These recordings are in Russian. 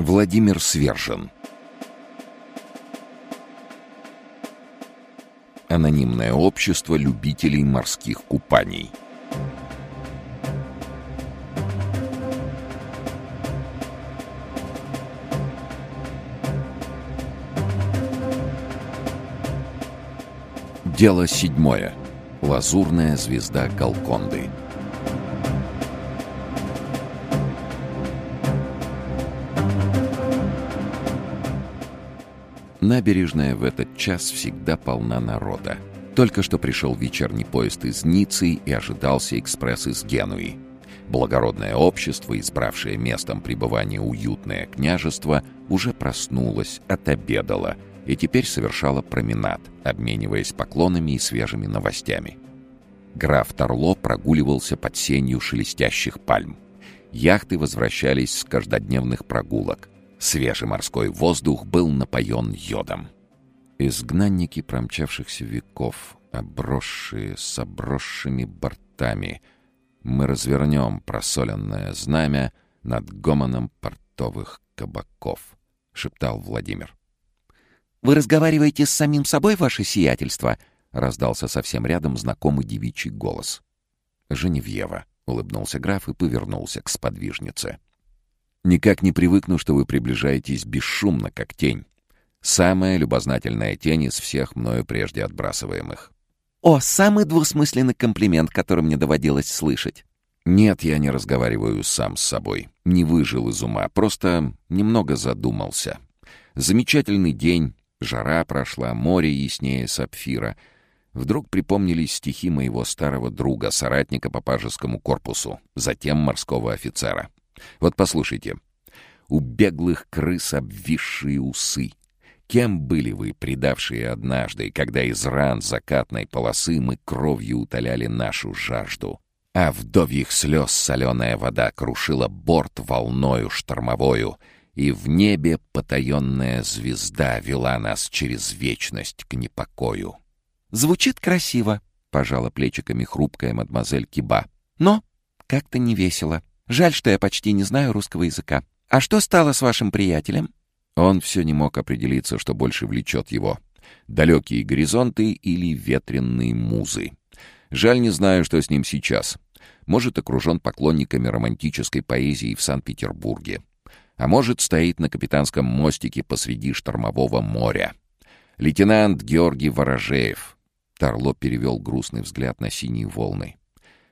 Владимир Свержен Анонимное общество любителей морских купаний Дело седьмое. Лазурная звезда Галконды. Набережная в этот час всегда полна народа. Только что пришел вечерний поезд из Ниццы и ожидался экспресс из Генуи. Благородное общество, избравшее местом пребывания уютное княжество, уже проснулось, отобедало и теперь совершало променад, обмениваясь поклонами и свежими новостями. Граф Торло прогуливался под сенью шелестящих пальм. Яхты возвращались с каждодневных прогулок. Свежий морской воздух был напоен йодом. Изгнанники промчавшихся веков, обросшие с обросшими бортами, мы развернем просоленное знамя над гомоном портовых кабаков, — шептал Владимир. «Вы разговариваете с самим собой, ваше сиятельство?» — раздался совсем рядом знакомый девичий голос. «Женевьева», — улыбнулся граф и повернулся к сподвижнице. Никак не привыкну, что вы приближаетесь бесшумно, как тень. Самая любознательная тень из всех мною прежде отбрасываемых. О, самый двусмысленный комплимент, который мне доводилось слышать. Нет, я не разговариваю сам с собой. Не выжил из ума, просто немного задумался. Замечательный день, жара прошла, море яснее сапфира. Вдруг припомнились стихи моего старого друга, соратника по пажескому корпусу, затем морского офицера. Вот послушайте. У беглых крыс обвисшие усы. Кем были вы, предавшие однажды, когда из ран закатной полосы мы кровью утоляли нашу жажду? А вдовьих слез соленая вода крушила борт волною штормовою, и в небе потаенная звезда вела нас через вечность к непокою. «Звучит красиво», — пожала плечиками хрупкая мадемуазель Киба. «Но как-то не весело». Жаль, что я почти не знаю русского языка. А что стало с вашим приятелем?» Он все не мог определиться, что больше влечет его. Далекие горизонты или ветренные музы. Жаль, не знаю, что с ним сейчас. Может, окружен поклонниками романтической поэзии в Санкт-Петербурге. А может, стоит на капитанском мостике посреди штормового моря. Лейтенант Георгий Ворожеев. Тарло перевел грустный взгляд на синие волны.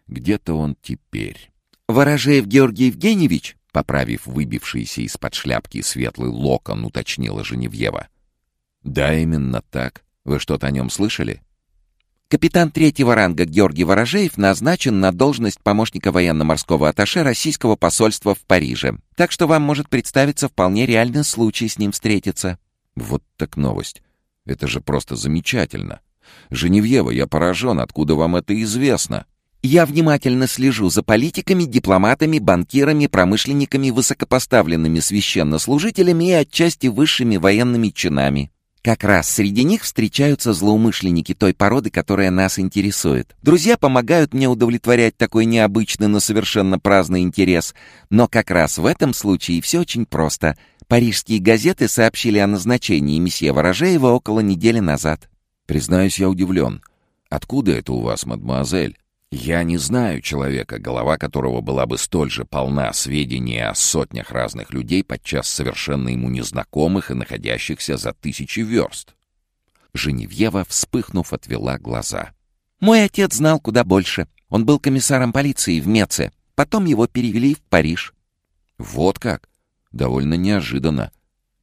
Где-то он теперь. «Ворожеев Георгий Евгеньевич?» Поправив выбившийся из-под шляпки светлый локон, уточнила Женевьева. «Да, именно так. Вы что-то о нем слышали?» Капитан третьего ранга Георгий Ворожеев назначен на должность помощника военно-морского атташе российского посольства в Париже. Так что вам может представиться вполне реальный случай с ним встретиться. Вот так новость. Это же просто замечательно. Женевьева, я поражен, откуда вам это известно? Я внимательно слежу за политиками, дипломатами, банкирами, промышленниками, высокопоставленными священнослужителями и отчасти высшими военными чинами. Как раз среди них встречаются злоумышленники той породы, которая нас интересует. Друзья помогают мне удовлетворять такой необычный, но совершенно праздный интерес. Но как раз в этом случае все очень просто. Парижские газеты сообщили о назначении месье Ворожеева около недели назад. Признаюсь, я удивлен. Откуда это у вас, мадемуазель? Я не знаю человека, голова которого была бы столь же полна сведений о сотнях разных людей, подчас совершенно ему незнакомых и находящихся за тысячи верст. Женевьева, вспыхнув, отвела глаза. «Мой отец знал куда больше. Он был комиссаром полиции в Меце. Потом его перевели в Париж». «Вот как? Довольно неожиданно».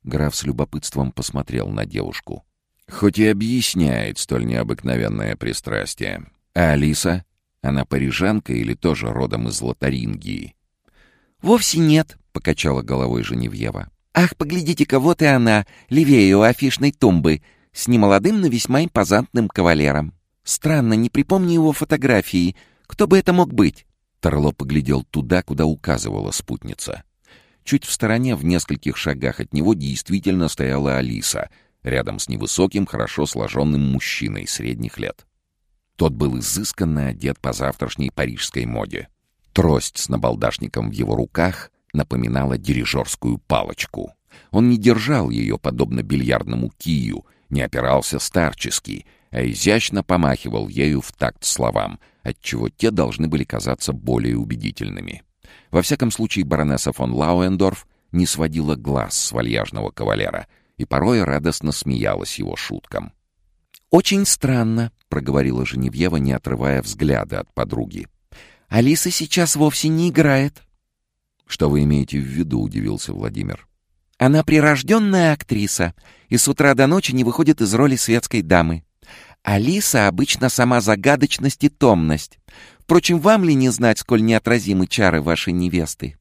Граф с любопытством посмотрел на девушку. Хоть и объясняет столь необыкновенное пристрастие. А Алиса? Она парижанка или тоже родом из Лотарингии? «Вовсе нет», — покачала головой Женевьева. «Ах, поглядите-ка, вот и она, левее у афишной тумбы, с немолодым, но весьма импозантным кавалером. Странно, не припомню его фотографии. Кто бы это мог быть?» Торло поглядел туда, куда указывала спутница. Чуть в стороне, в нескольких шагах от него, действительно стояла Алиса, рядом с невысоким, хорошо сложенным мужчиной средних лет. Тот был изысканно одет по завтрашней парижской моде. Трость с набалдашником в его руках напоминала дирижерскую палочку. Он не держал ее, подобно бильярдному кию, не опирался старчески, а изящно помахивал ею в такт словам, отчего те должны были казаться более убедительными. Во всяком случае, баронесса фон Лауендорф не сводила глаз с вальяжного кавалера и порой радостно смеялась его шуткам. «Очень странно», — проговорила Женевьева, не отрывая взгляда от подруги. «Алиса сейчас вовсе не играет». «Что вы имеете в виду?» — удивился Владимир. «Она прирожденная актриса и с утра до ночи не выходит из роли светской дамы. Алиса обычно сама загадочность и томность. Впрочем, вам ли не знать, сколь неотразимы чары вашей невесты?»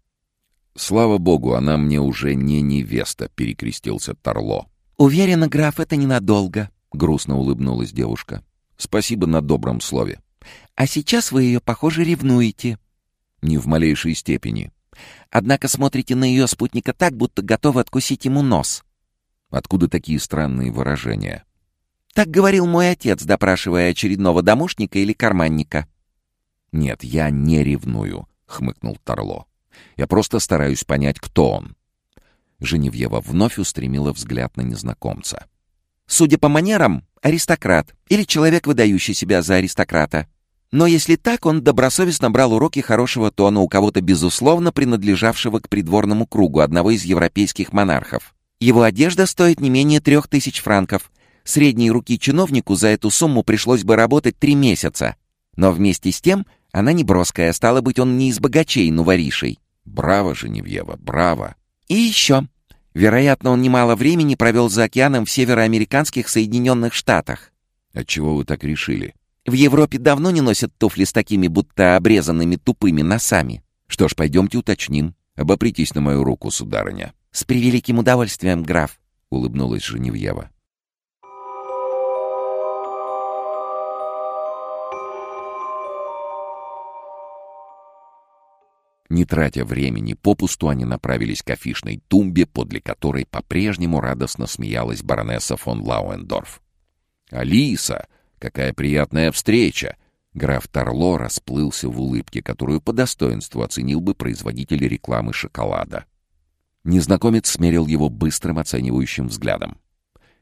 «Слава богу, она мне уже не невеста», — перекрестился Торло. «Уверена, граф, это ненадолго», — грустно улыбнулась девушка. «Спасибо на добром слове». «А сейчас вы ее, похоже, ревнуете». «Не в малейшей степени». «Однако смотрите на ее спутника так, будто готовы откусить ему нос». «Откуда такие странные выражения?» «Так говорил мой отец, допрашивая очередного домушника или карманника». «Нет, я не ревную», — хмыкнул Торло. Я просто стараюсь понять, кто он». Женевьева вновь устремила взгляд на незнакомца. «Судя по манерам, аристократ или человек, выдающий себя за аристократа. Но если так, он добросовестно брал уроки хорошего тона у кого-то, безусловно, принадлежавшего к придворному кругу одного из европейских монархов. Его одежда стоит не менее трех тысяч франков. Средней руки чиновнику за эту сумму пришлось бы работать три месяца. Но вместе с тем она не броская, стало быть, он не из богачей, но воришей. Браво, Женевьева, браво. И еще. Вероятно, он немало времени провел за океаном в североамериканских Соединенных Штатах. Отчего вы так решили? В Европе давно не носят туфли с такими будто обрезанными тупыми носами. Что ж, пойдемте уточним. Обопритесь на мою руку, сударыня. С превеликим удовольствием, граф, — улыбнулась Женевьева. Не тратя времени, попусту они направились к афишной тумбе, подле которой по-прежнему радостно смеялась баронесса фон Лауендорф. «Алиса! Какая приятная встреча!» Граф Торло расплылся в улыбке, которую по достоинству оценил бы производитель рекламы шоколада. Незнакомец смерил его быстрым оценивающим взглядом.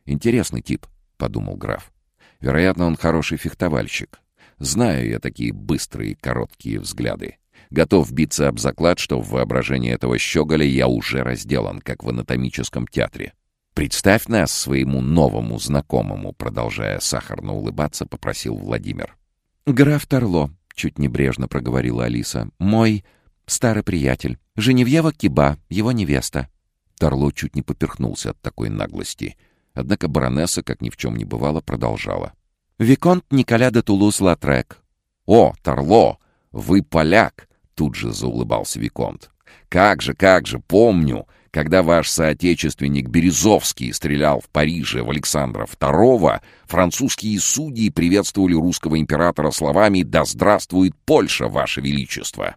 «Интересный тип», — подумал граф. «Вероятно, он хороший фехтовальщик. Знаю я такие быстрые короткие взгляды. Готов биться об заклад, что в воображении этого щеголя я уже разделан, как в анатомическом театре. «Представь нас своему новому знакомому», — продолжая сахарно улыбаться, попросил Владимир. «Граф Торло», — чуть небрежно проговорила Алиса, — «мой старый приятель, Женевьева Киба, его невеста». Торло чуть не поперхнулся от такой наглости. Однако баронесса, как ни в чем не бывало, продолжала. «Виконт Николя де Тулус-Латрек». «О, Торло, вы поляк! Тут же заулыбался Виконт. «Как же, как же, помню, когда ваш соотечественник Березовский стрелял в Париже в Александра II, французские судьи приветствовали русского императора словами «Да здравствует Польша, ваше величество!»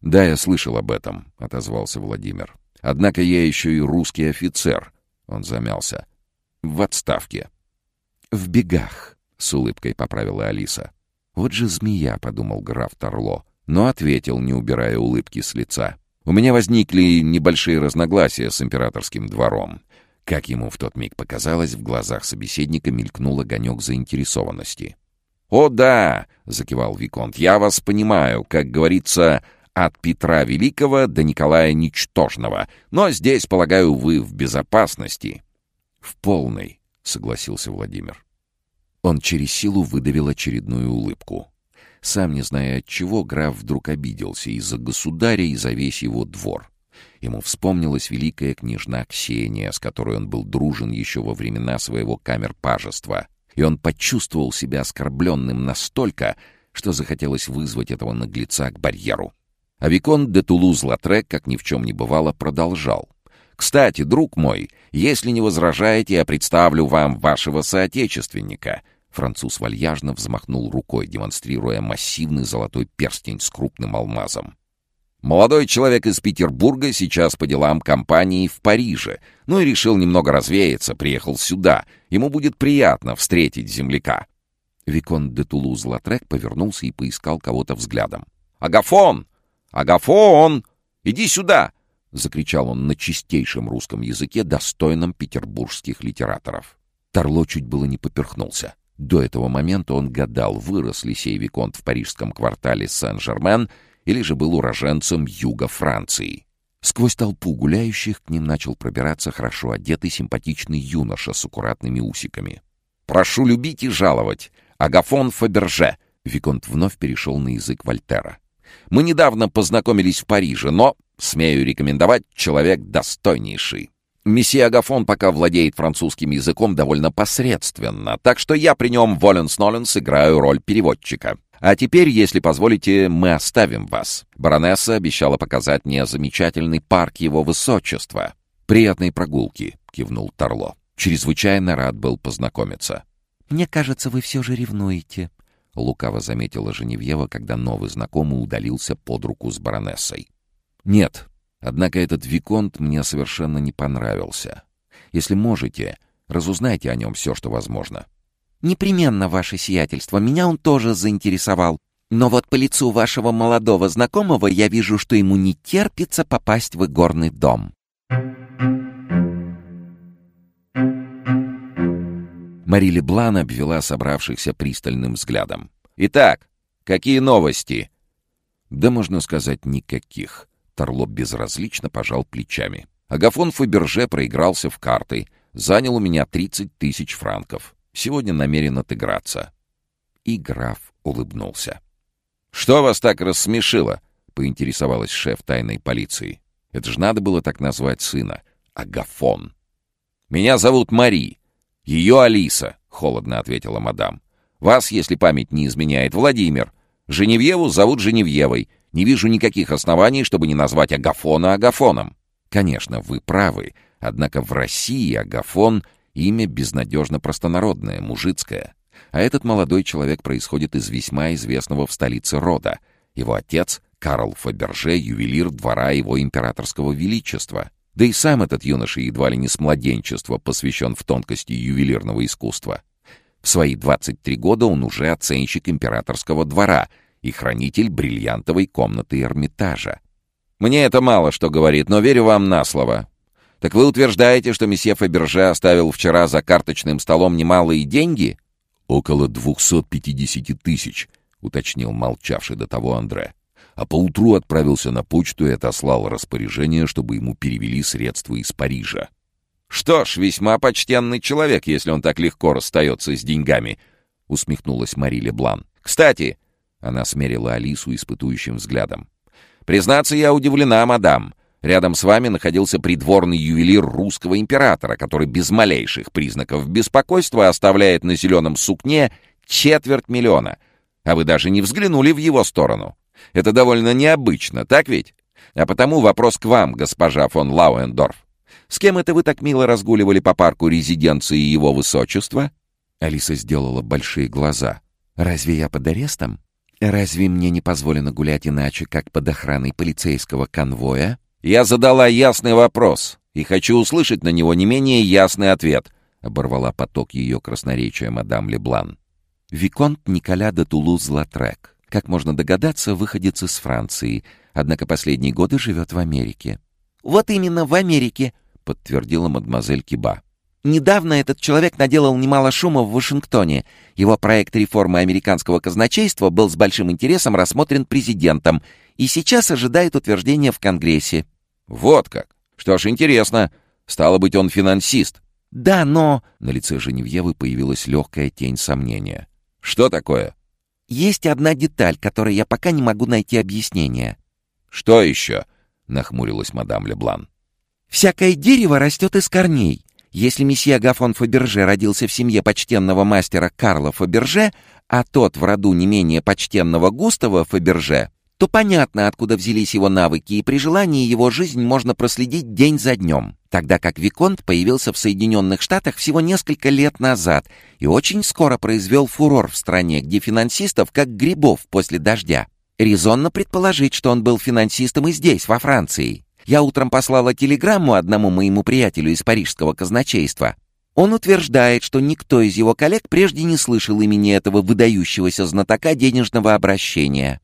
«Да, я слышал об этом», — отозвался Владимир. «Однако я еще и русский офицер», — он замялся. «В отставке». «В бегах», — с улыбкой поправила Алиса. «Вот же змея», — подумал граф Торло но ответил, не убирая улыбки с лица. «У меня возникли небольшие разногласия с императорским двором». Как ему в тот миг показалось, в глазах собеседника мелькнул огонек заинтересованности. «О да!» — закивал Виконт. «Я вас понимаю, как говорится, от Петра Великого до Николая Ничтожного. Но здесь, полагаю, вы в безопасности». «В полной», — согласился Владимир. Он через силу выдавил очередную улыбку. Сам не зная от чего, граф вдруг обиделся из-за государя и за весь его двор. Ему вспомнилась великая княжна Ксения, с которой он был дружен еще во времена своего камер-пажества, и он почувствовал себя оскорбленным настолько, что захотелось вызвать этого наглеца к барьеру. А Викон де Тулуз-Латрек, как ни в чем не бывало, продолжал. «Кстати, друг мой, если не возражаете, я представлю вам вашего соотечественника, Француз вальяжно взмахнул рукой, демонстрируя массивный золотой перстень с крупным алмазом. Молодой человек из Петербурга сейчас по делам компании в Париже, ну и решил немного развеяться, приехал сюда. Ему будет приятно встретить земляка. Викон де Тулуз-Латрек повернулся и поискал кого-то взглядом. «Агафон! Агафон! Иди сюда! — закричал он на чистейшем русском языке, достойном петербургских литераторов. Тарло чуть было не поперхнулся. До этого момента он гадал, вырос ли сей Виконт в парижском квартале Сен-Жермен или же был уроженцем юга Франции. Сквозь толпу гуляющих к ним начал пробираться хорошо одетый симпатичный юноша с аккуратными усиками. «Прошу любить и жаловать! Агафон Фаберже!» Виконт вновь перешел на язык Вольтера. «Мы недавно познакомились в Париже, но, смею рекомендовать, человек достойнейший. Месье Агафон пока владеет французским языком довольно посредственно, так что я при нем воленс-ноленс играю роль переводчика. А теперь, если позволите, мы оставим вас. Баронесса обещала показать мне замечательный парк его высочества. «Приятной прогулки», — кивнул Тарло. «Чрезвычайно рад был познакомиться». «Мне кажется, вы все же ревнуете», — лукаво заметила Женевьева, когда новый знакомый удалился под руку с баронессой. «Нет, Однако этот Виконт мне совершенно не понравился. Если можете, разузнайте о нем все, что возможно. «Непременно, ваше сиятельство, меня он тоже заинтересовал. Но вот по лицу вашего молодого знакомого я вижу, что ему не терпится попасть в игорный дом». Мари Леблан обвела собравшихся пристальным взглядом. «Итак, какие новости?» «Да, можно сказать, никаких. Торлоп безразлично пожал плечами. Агафон Фаберже проигрался в карты. Занял у меня 30 тысяч франков. Сегодня намерен отыграться. И граф улыбнулся. «Что вас так рассмешило?» — поинтересовалась шеф тайной полиции. «Это же надо было так назвать сына. Агафон». «Меня зовут Мари. Ее Алиса», — холодно ответила мадам. «Вас, если память не изменяет, Владимир. Женевьеву зовут Женевьевой. Не вижу никаких оснований, чтобы не назвать Агафона Агафоном. Конечно, вы правы, однако в России Агафон — имя безнадежно простонародное, мужицкое. А этот молодой человек происходит из весьма известного в столице рода. Его отец — Карл Фаберже, ювелир двора его императорского величества. Да и сам этот юноша едва ли не с младенчества посвящен в тонкости ювелирного искусства. В свои 23 года он уже оценщик императорского двора — и хранитель бриллиантовой комнаты Эрмитажа. Мне это мало что говорит, но верю вам на слово. Так вы утверждаете, что месье Фаберже оставил вчера за карточным столом немалые деньги? Около 250 тысяч, уточнил молчавший до того Андре. А поутру отправился на почту и отослал распоряжение, чтобы ему перевели средства из Парижа. «Что ж, весьма почтенный человек, если он так легко расстается с деньгами», — усмехнулась Мари Леблан. «Кстати, она смерила Алису испытующим взглядом. «Признаться, я удивлена, мадам. Рядом с вами находился придворный ювелир русского императора, который без малейших признаков беспокойства оставляет на зеленом сукне четверть миллиона. А вы даже не взглянули в его сторону. Это довольно необычно, так ведь? А потому вопрос к вам, госпожа фон Лауендорф. С кем это вы так мило разгуливали по парку резиденции его высочества?» Алиса сделала большие глаза. «Разве я под арестом?» Разве мне не позволено гулять иначе, как под охраной полицейского конвоя? Я задала ясный вопрос и хочу услышать на него не менее ясный ответ, оборвала поток ее красноречия мадам Леблан. Виконт Николя де Тулуз-Латрек. Как можно догадаться, выходец из Франции, однако последние годы живет в Америке. «Вот именно, в Америке», — подтвердила мадемуазель Киба. Недавно этот человек наделал немало шума в Вашингтоне. Его проект реформы американского казначейства был с большим интересом рассмотрен президентом и сейчас ожидает утверждения в Конгрессе. Вот как. Что ж, интересно. Стало быть, он финансист. Да, но... На лице Женевьевы появилась легкая тень сомнения. Что такое? Есть одна деталь, которой я пока не могу найти объяснение. Что еще? Нахмурилась мадам Леблан. Всякое дерево растет из корней. Если месье Гафон Фаберже родился в семье почтенного мастера Карла Фаберже, а тот в роду не менее почтенного Густава Фаберже, то понятно, откуда взялись его навыки, и при желании его жизнь можно проследить день за днем. Тогда как Виконт появился в Соединенных Штатах всего несколько лет назад и очень скоро произвел фурор в стране, где финансистов как грибов после дождя. Резонно предположить, что он был финансистом и здесь, во Франции. Я утром послала телеграмму одному моему приятелю из парижского казначейства. Он утверждает, что никто из его коллег прежде не слышал имени этого выдающегося знатока денежного обращения.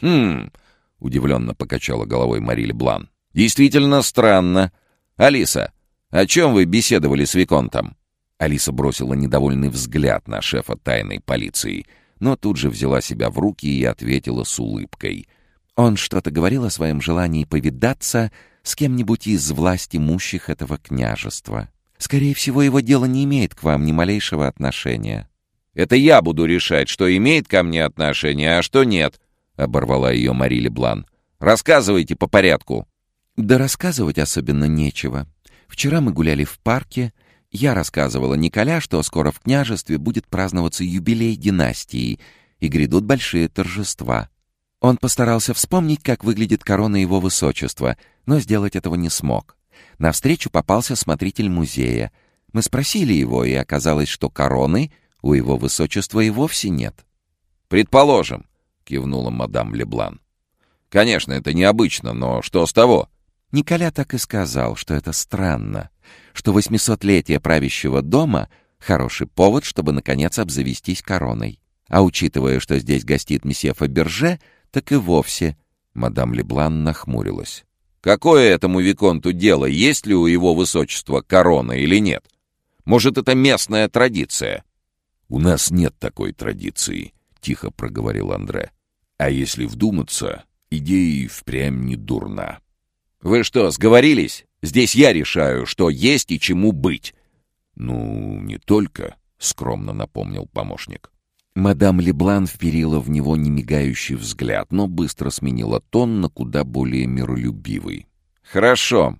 «Хм...» — удивленно покачала головой Мариль Блан. «Действительно странно. Алиса, о чем вы беседовали с Виконтом?» Алиса бросила недовольный взгляд на шефа тайной полиции, но тут же взяла себя в руки и ответила с улыбкой. «Он что-то говорил о своем желании повидаться с кем-нибудь из власть имущих этого княжества. Скорее всего, его дело не имеет к вам ни малейшего отношения». «Это я буду решать, что имеет ко мне отношение, а что нет», — оборвала ее Мари Леблан. «Рассказывайте по порядку». «Да рассказывать особенно нечего. Вчера мы гуляли в парке. Я рассказывала Николя, что скоро в княжестве будет праздноваться юбилей династии, и грядут большие торжества. Он постарался вспомнить, как выглядит корона его высочества, но сделать этого не смог. Навстречу попался смотритель музея. Мы спросили его, и оказалось, что короны у его высочества и вовсе нет. «Предположим», — кивнула мадам Леблан. «Конечно, это необычно, но что с того?» Николя так и сказал, что это странно, что восьмисотлетие правящего дома — хороший повод, чтобы, наконец, обзавестись короной. А учитывая, что здесь гостит месье Фаберже, так и вовсе. Мадам Леблан нахмурилась. «Какое этому Виконту дело, есть ли у его высочества корона или нет? Может, это местная традиция?» «У нас нет такой традиции», — тихо проговорил Андре. «А если вдуматься, идея и впрямь не дурна». «Вы что, сговорились? Здесь я решаю, что есть и чему быть». «Ну, не только», — скромно напомнил помощник. Мадам Леблан вперила в него немигающий взгляд, но быстро сменила тон на куда более миролюбивый. «Хорошо.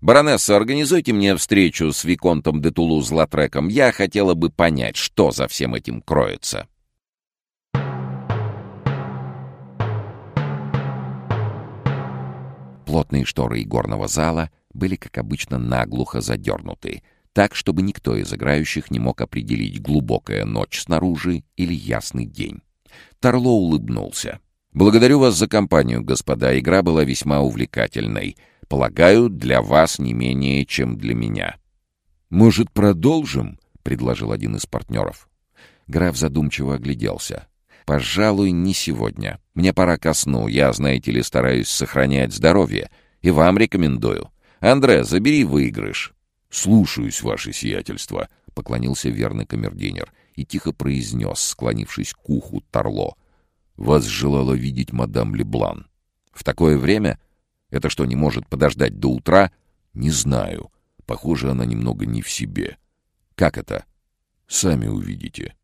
Баронесса, организуйте мне встречу с Виконтом де Тулуз-Латреком. Я хотела бы понять, что за всем этим кроется». Плотные шторы игорного зала были, как обычно, наглухо задернуты — так, чтобы никто из играющих не мог определить, глубокая ночь снаружи или ясный день. Тарло улыбнулся. «Благодарю вас за компанию, господа. Игра была весьма увлекательной. Полагаю, для вас не менее, чем для меня». «Может, продолжим?» — предложил один из партнеров. Граф задумчиво огляделся. «Пожалуй, не сегодня. Мне пора ко сну. Я, знаете ли, стараюсь сохранять здоровье. И вам рекомендую. Андре, забери выигрыш. «Слушаюсь, ваше сиятельство», — поклонился верный камердинер и тихо произнес, склонившись к уху Тарло. «Вас желала видеть мадам Леблан». «В такое время? Это что, не может подождать до утра?» «Не знаю. Похоже, она немного не в себе». «Как это?» «Сами увидите».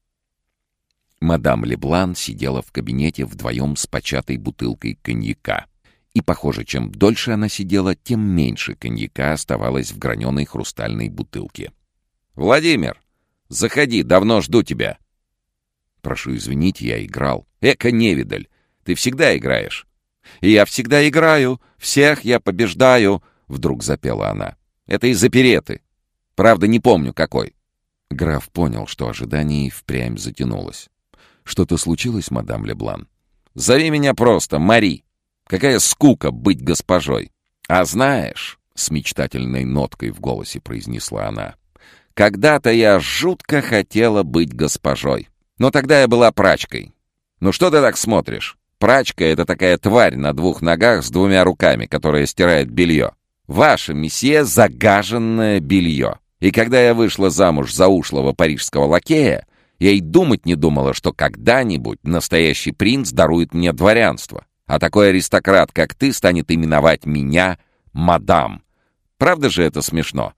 Мадам Леблан сидела в кабинете вдвоем с початой бутылкой коньяка. И, похоже, чем дольше она сидела, тем меньше коньяка оставалось в граненой хрустальной бутылке. «Владимир, заходи, давно жду тебя». «Прошу извинить, я играл». «Эка невидаль, ты всегда играешь». «И я всегда играю, всех я побеждаю», — вдруг запела она. «Это из опереты. Правда, не помню, какой». Граф понял, что ожидание впрямь затянулось. «Что-то случилось, мадам Леблан?» «Зови меня просто Мари». Какая скука быть госпожой! А знаешь, — с мечтательной ноткой в голосе произнесла она, — когда-то я жутко хотела быть госпожой. Но тогда я была прачкой. Ну что ты так смотришь? Прачка — это такая тварь на двух ногах с двумя руками, которая стирает белье. Ваше месье — загаженное белье. И когда я вышла замуж за ушлого парижского лакея, я и думать не думала, что когда-нибудь настоящий принц дарует мне дворянство а такой аристократ, как ты, станет именовать меня мадам. Правда же это смешно?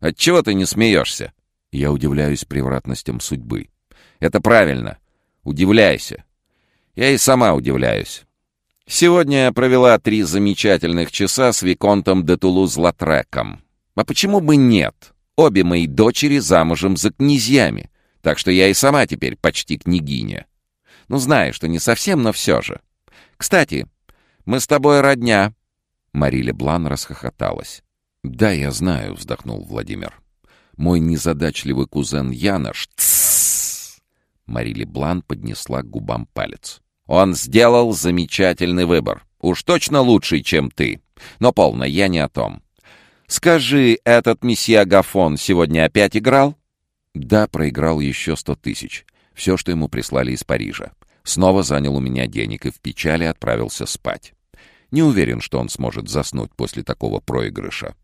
Отчего ты не смеешься? Я удивляюсь превратностям судьбы. Это правильно. Удивляйся. Я и сама удивляюсь. Сегодня я провела три замечательных часа с Виконтом де Тулуз-Латреком. А почему бы нет? Обе мои дочери замужем за князьями, так что я и сама теперь почти княгиня. Ну, знаю, что не совсем, но все же. Кстати, мы с тобой родня». Мари Блан расхохоталась. «Да, я знаю», — вздохнул Владимир. «Мой незадачливый кузен Янош...» «Тссс!» Мари Блан поднесла к губам палец. «Он сделал замечательный выбор. Уж точно лучший, чем ты. Но полно, я не о том. Скажи, этот месье Агафон сегодня опять играл?» «Да, проиграл еще сто тысяч. Все, что ему прислали из Парижа. Снова занял у меня денег и в печали отправился спать. Не уверен, что он сможет заснуть после такого проигрыша.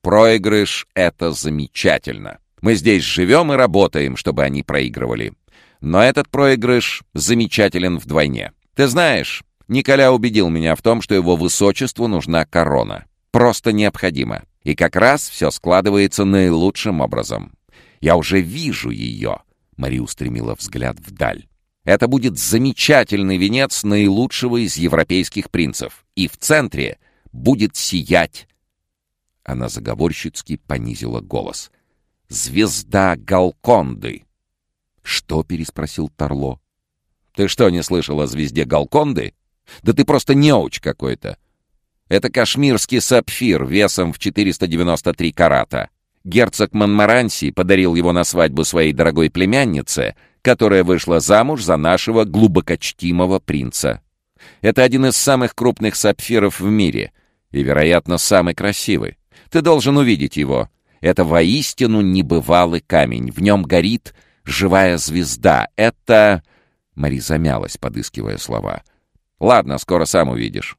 Проигрыш — это замечательно. Мы здесь живем и работаем, чтобы они проигрывали. Но этот проигрыш замечателен вдвойне. Ты знаешь, Николя убедил меня в том, что его высочеству нужна корона. Просто необходимо. И как раз все складывается наилучшим образом. Я уже вижу ее. Мари устремила взгляд вдаль. Это будет замечательный венец наилучшего из европейских принцев. И в центре будет сиять. Она заговорщицки понизила голос. «Звезда Галконды!» «Что?» — переспросил Торло. «Ты что, не слышал о звезде Галконды? Да ты просто неуч какой-то. Это кашмирский сапфир весом в 493 карата. Герцог Монмаранси подарил его на свадьбу своей дорогой племяннице, которая вышла замуж за нашего глубокочтимого принца. Это один из самых крупных сапфиров в мире и, вероятно, самый красивый. Ты должен увидеть его. Это воистину небывалый камень. В нем горит живая звезда. Это...» Мари замялась, подыскивая слова. «Ладно, скоро сам увидишь.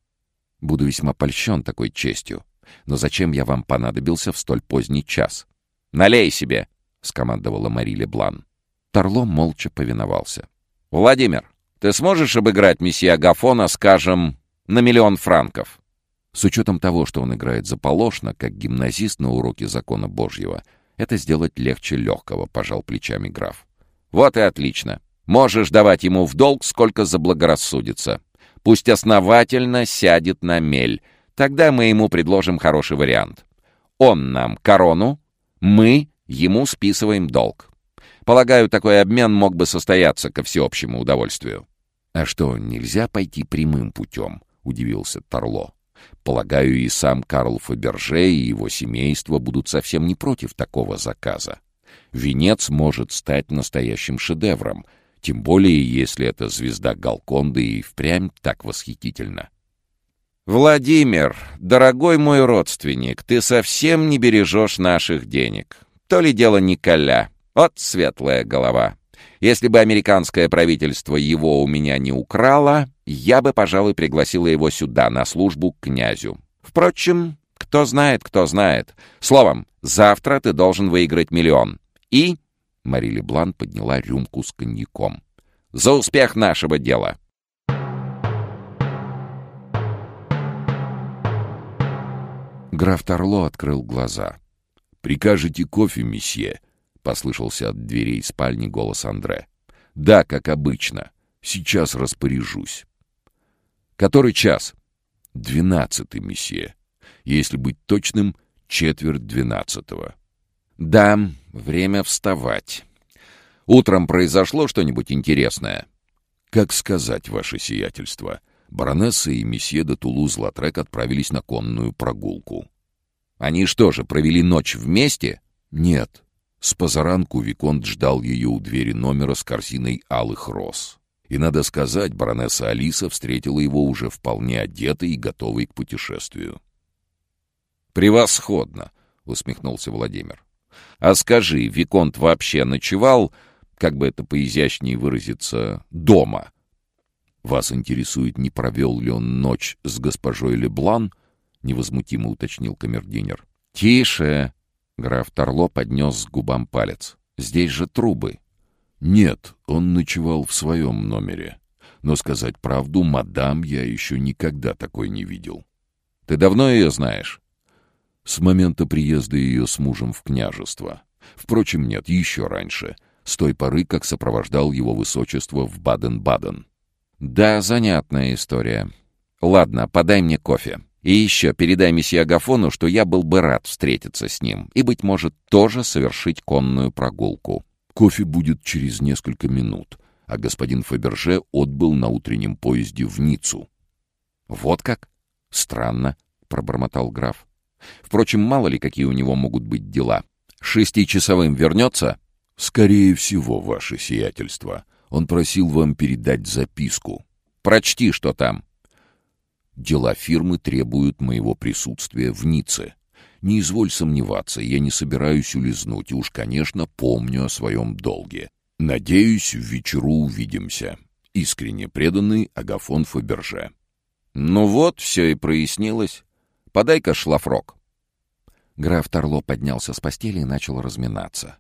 Буду весьма польщен такой честью. Но зачем я вам понадобился в столь поздний час? Налей себе!» — скомандовала Мари Леблан. Торло молча повиновался. «Владимир, ты сможешь обыграть месье Агафона, скажем, на миллион франков?» С учетом того, что он играет заполошно, как гимназист на уроке закона Божьего, это сделать легче легкого, пожал плечами граф. «Вот и отлично. Можешь давать ему в долг, сколько заблагорассудится. Пусть основательно сядет на мель. Тогда мы ему предложим хороший вариант. Он нам корону, мы ему списываем долг. Полагаю, такой обмен мог бы состояться ко всеобщему удовольствию». «А что, нельзя пойти прямым путем?» — удивился Торло. Полагаю, и сам Карл Фаберже, и его семейство будут совсем не против такого заказа. Венец может стать настоящим шедевром, тем более если эта звезда Галконды и впрямь так восхитительна. «Владимир, дорогой мой родственник, ты совсем не бережешь наших денег. То ли дело Николя. Вот светлая голова. Если бы американское правительство его у меня не украло, я бы, пожалуй, пригласила его сюда, на службу к князю. Впрочем, кто знает, кто знает. Словом, завтра ты должен выиграть миллион. И...» Марили Блан подняла рюмку с коньяком. «За успех нашего дела!» Граф Торло открыл глаза. «Прикажете кофе, месье?» — послышался от дверей спальни голос Андре. «Да, как обычно. Сейчас распоряжусь». «Который час?» «Двенадцатый, месье. Если быть точным, четверть двенадцатого». «Да, время вставать. Утром произошло что-нибудь интересное?» «Как сказать, ваше сиятельство?» Баронесса и месье де Тулуз-Латрек отправились на конную прогулку. «Они что же, провели ночь вместе?» «Нет. С позаранку Виконт ждал ее у двери номера с корзиной алых роз. И, надо сказать, баронесса Алиса встретила его уже вполне одетой и готовой к путешествию. «Превосходно!» — усмехнулся Владимир. «А скажи, Виконт вообще ночевал, как бы это поизящнее выразиться, дома?» «Вас интересует, не провел ли он ночь с госпожой Леблан?» — невозмутимо уточнил камердинер. «Тише!» Граф Торло поднес к губам палец. «Здесь же трубы». «Нет, он ночевал в своем номере. Но сказать правду, мадам я еще никогда такой не видел». «Ты давно ее знаешь?» «С момента приезда ее с мужем в княжество. Впрочем, нет, еще раньше, с той поры, как сопровождал его высочество в Баден-Баден». «Да, занятная история. Ладно, подай мне кофе». И еще передай месье Агафону, что я был бы рад встретиться с ним и, быть может, тоже совершить конную прогулку. Кофе будет через несколько минут, а господин Фаберже отбыл на утреннем поезде в Ниццу. «Вот как? Странно», — пробормотал граф. «Впрочем, мало ли, какие у него могут быть дела. Шестичасовым вернется?» «Скорее всего, ваше сиятельство. Он просил вам передать записку». «Прочти, что там». Дела фирмы требуют моего присутствия в Ницце. Не изволь сомневаться, я не собираюсь улизнуть и уж, конечно, помню о своем долге. Надеюсь, в вечеру увидимся. Искренне преданный Агафон Фаберже. Ну вот, все и прояснилось. Подай-ка шлафрок. Граф Торло поднялся с постели и начал разминаться.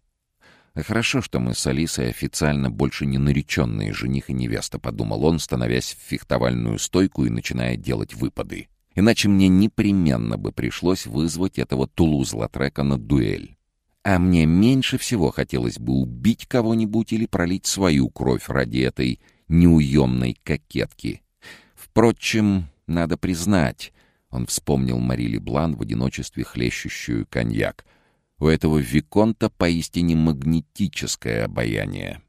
А хорошо, что мы с Алисой официально больше не нареченные жених и невеста, подумал он, становясь в фехтовальную стойку и начиная делать выпады. Иначе мне непременно бы пришлось вызвать этого Тулуз-Латрека на дуэль. А мне меньше всего хотелось бы убить кого-нибудь или пролить свою кровь ради этой неуемной кокетки. Впрочем, надо признать, он вспомнил Марили Блан в одиночестве хлещущую коньяк. У этого Виконта поистине магнетическое обаяние.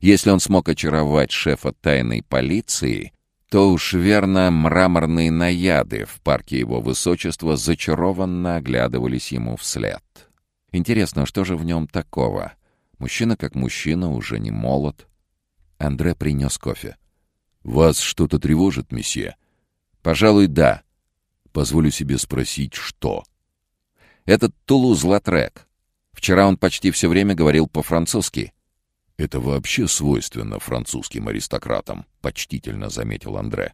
Если он смог очаровать шефа тайной полиции, то уж верно мраморные наяды в парке его высочества зачарованно оглядывались ему вслед. Интересно, что же в нем такого? Мужчина как мужчина, уже не молод. Андре принес кофе. «Вас что-то тревожит, месье?» «Пожалуй, да. Позволю себе спросить, что?» «Этот Тулуз-Латрек. Вчера он почти все время говорил по-французски». «Это вообще свойственно французским аристократам», — почтительно заметил Андре.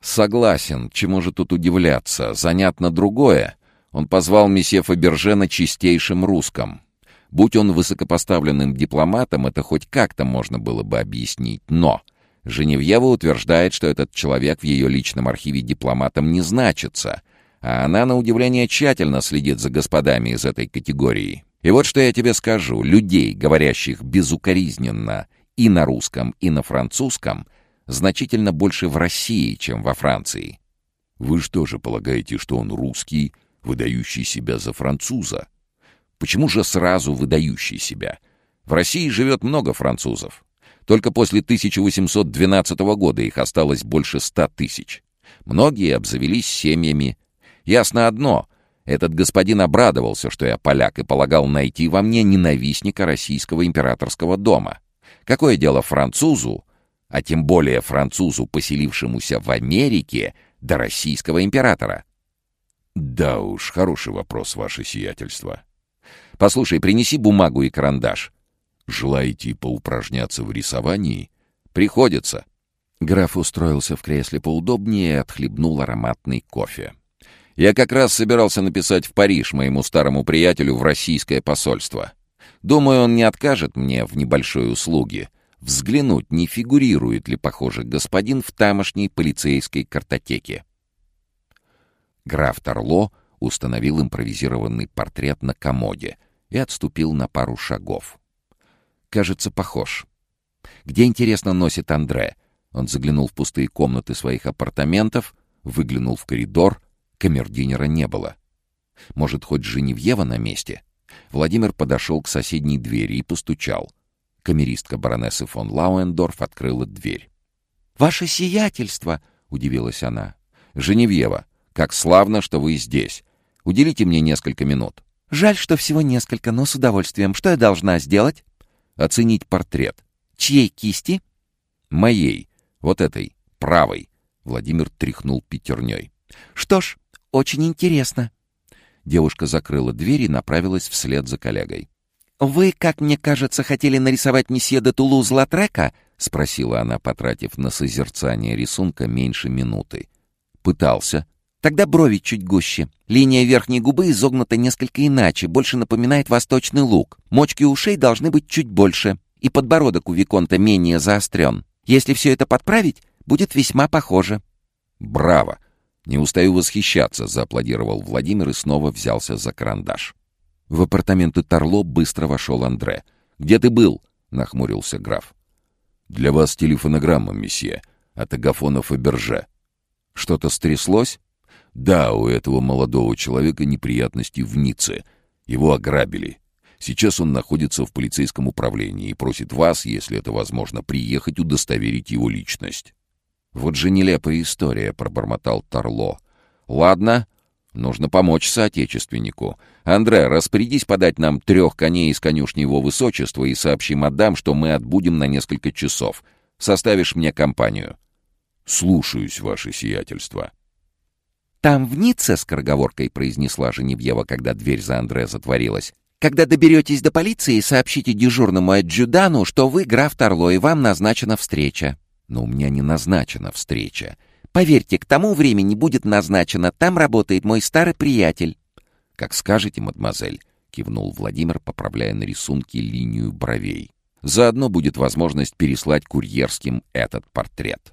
«Согласен. Чему же тут удивляться? Занятно другое. Он позвал месье Фаберже на чистейшем русском. Будь он высокопоставленным дипломатом, это хоть как-то можно было бы объяснить. Но Женевьева утверждает, что этот человек в ее личном архиве дипломатом не значится, а она, на удивление, тщательно следит за господами из этой категории. И вот что я тебе скажу. Людей, говорящих безукоризненно и на русском, и на французском, значительно больше в России, чем во Франции. Вы что же полагаете, что он русский, выдающий себя за француза? Почему же сразу выдающий себя? В России живет много французов. Только после 1812 года их осталось больше ста тысяч. Многие обзавелись семьями. Ясно одно — этот господин обрадовался, что я поляк, и полагал найти во мне ненавистника российского императорского дома. Какое дело французу, а тем более французу, поселившемуся в Америке, до российского императора? Да уж, хороший вопрос, ваше сиятельство. Послушай, принеси бумагу и карандаш. Желаете поупражняться в рисовании? Приходится. Граф устроился в кресле поудобнее и отхлебнул ароматный кофе. Я как раз собирался написать в Париж моему старому приятелю в российское посольство. Думаю, он не откажет мне в небольшой услуге. Взглянуть, не фигурирует ли похожий господин в тамошней полицейской картотеке. Граф Торло установил импровизированный портрет на комоде и отступил на пару шагов. Кажется, похож. Где, интересно, носит Андре? Он заглянул в пустые комнаты своих апартаментов, выглянул в коридор. Камердинера не было. Может, хоть Женевьева на месте? Владимир подошел к соседней двери и постучал. Камеристка баронессы фон Лауендорф открыла дверь. «Ваше сиятельство!» — удивилась она. «Женевьева, как славно, что вы здесь. Уделите мне несколько минут». «Жаль, что всего несколько, но с удовольствием. Что я должна сделать?» «Оценить портрет». «Чьей кисти?» «Моей. Вот этой. Правой». Владимир тряхнул пятерней. «Что ж, очень интересно». Девушка закрыла дверь и направилась вслед за коллегой. «Вы, как мне кажется, хотели нарисовать месье де Тулуз-Латрека?» — спросила она, потратив на созерцание рисунка меньше минуты. «Пытался», Тогда брови чуть гуще. Линия верхней губы изогнута несколько иначе, больше напоминает восточный лук. Мочки ушей должны быть чуть больше. И подбородок у Виконта менее заострен. Если все это подправить, будет весьма похоже. «Браво! Не устаю восхищаться», — зааплодировал Владимир и снова взялся за карандаш. В апартаменты Торло быстро вошел Андре. «Где ты был?» — нахмурился граф. «Для вас телефонограмма, месье, от Агафона Фаберже». «Что-то стряслось?» Да, у этого молодого человека неприятности в Ницце. Его ограбили. Сейчас он находится в полицейском управлении и просит вас, если это возможно, приехать удостоверить его личность. Вот же нелепая история, пробормотал Торло. Ладно, нужно помочь соотечественнику. Андре, распорядись подать нам трех коней из конюшни его высочества и сообщи мадам, что мы отбудем на несколько часов. Составишь мне компанию. Слушаюсь, ваше сиятельство. «Там в Ницце», — скороговоркой произнесла Женевьева, когда дверь за Андре затворилась. «Когда доберетесь до полиции, сообщите дежурному Аджудану, что вы граф Торло, и вам назначена встреча». «Но у меня не назначена встреча. Поверьте, к тому времени будет назначено. Там работает мой старый приятель». «Как скажете, мадемуазель», — кивнул Владимир, поправляя на рисунке линию бровей. «Заодно будет возможность переслать курьерским этот портрет».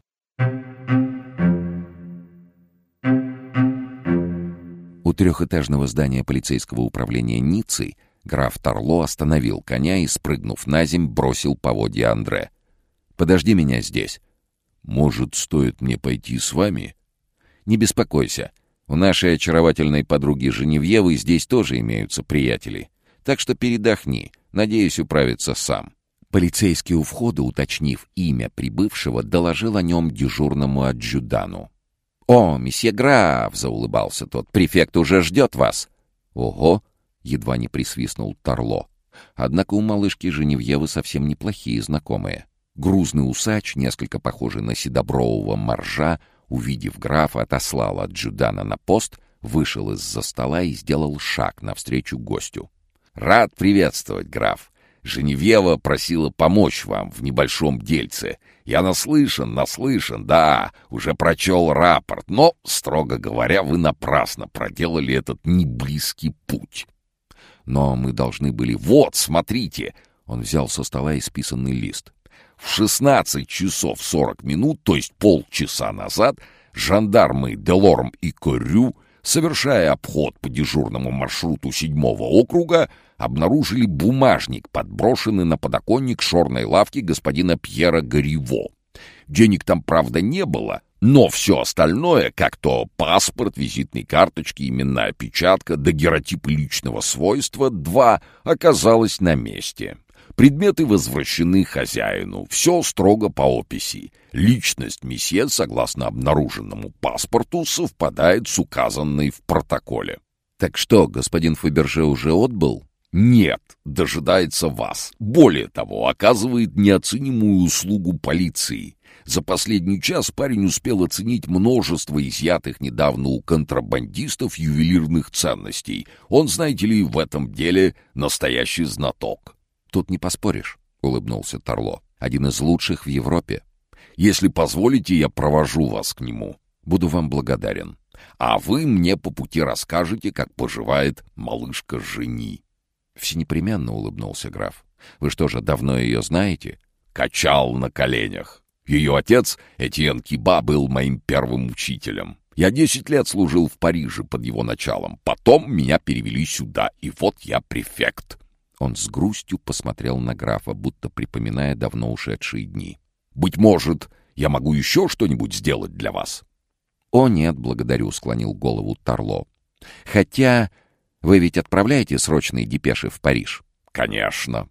У трехэтажного здания полицейского управления Ниццы граф Торло остановил коня и, спрыгнув на земь, бросил поводья Андре. «Подожди меня здесь». «Может, стоит мне пойти с вами?» «Не беспокойся. У нашей очаровательной подруги Женевьевы здесь тоже имеются приятели. Так что передохни. Надеюсь, управиться сам». Полицейский у входа, уточнив имя прибывшего, доложил о нем дежурному адъюдану. «О, месье граф!» — заулыбался тот. «Префект уже ждет вас!» «Ого!» — едва не присвистнул Торло. Однако у малышки Женевьевы совсем неплохие знакомые. Грузный усач, несколько похожий на седобрового моржа, увидев графа, отослал от Джудана на пост, вышел из-за стола и сделал шаг навстречу гостю. «Рад приветствовать, граф. Женевьева просила помочь вам в небольшом дельце. Я наслышан, наслышан, да, уже прочел рапорт, но, строго говоря, вы напрасно проделали этот неблизкий путь. Но мы должны были... Вот, смотрите!» Он взял со стола исписанный лист. В 16 часов 40 минут, то есть полчаса назад, жандармы Делорм и Корю, совершая обход по дежурному маршруту седьмого округа, обнаружили бумажник, подброшенный на подоконник шорной лавки господина Пьера Гориво. Денег там, правда, не было, но все остальное, как то паспорт, визитные карточки, именная печатка, дагеротип личного свойства 2, оказалось на месте. Предметы возвращены хозяину. Все строго по описи. Личность месье, согласно обнаруженному паспорту, совпадает с указанной в протоколе. «Так что, господин Фаберже уже отбыл?» «Нет, дожидается вас. Более того, оказывает неоценимую услугу полиции. За последний час парень успел оценить множество изъятых недавно у контрабандистов ювелирных ценностей. Он, знаете ли, в этом деле настоящий знаток. «Тут не поспоришь», — улыбнулся Торло. «Один из лучших в Европе. Если позволите, я провожу вас к нему. Буду вам благодарен. А вы мне по пути расскажете, как поживает малышка Жени». Всенепременно улыбнулся граф. «Вы что же, давно ее знаете?» «Качал на коленях. Ее отец, Этьен Киба, был моим первым учителем. Я десять лет служил в Париже под его началом. Потом меня перевели сюда, и вот я префект. Он с грустью посмотрел на графа, будто припоминая давно ушедшие дни. «Быть может, я могу еще что-нибудь сделать для вас?» «О, нет, благодарю», — склонил голову Тарло. «Хотя вы ведь отправляете срочные депеши в Париж?» «Конечно».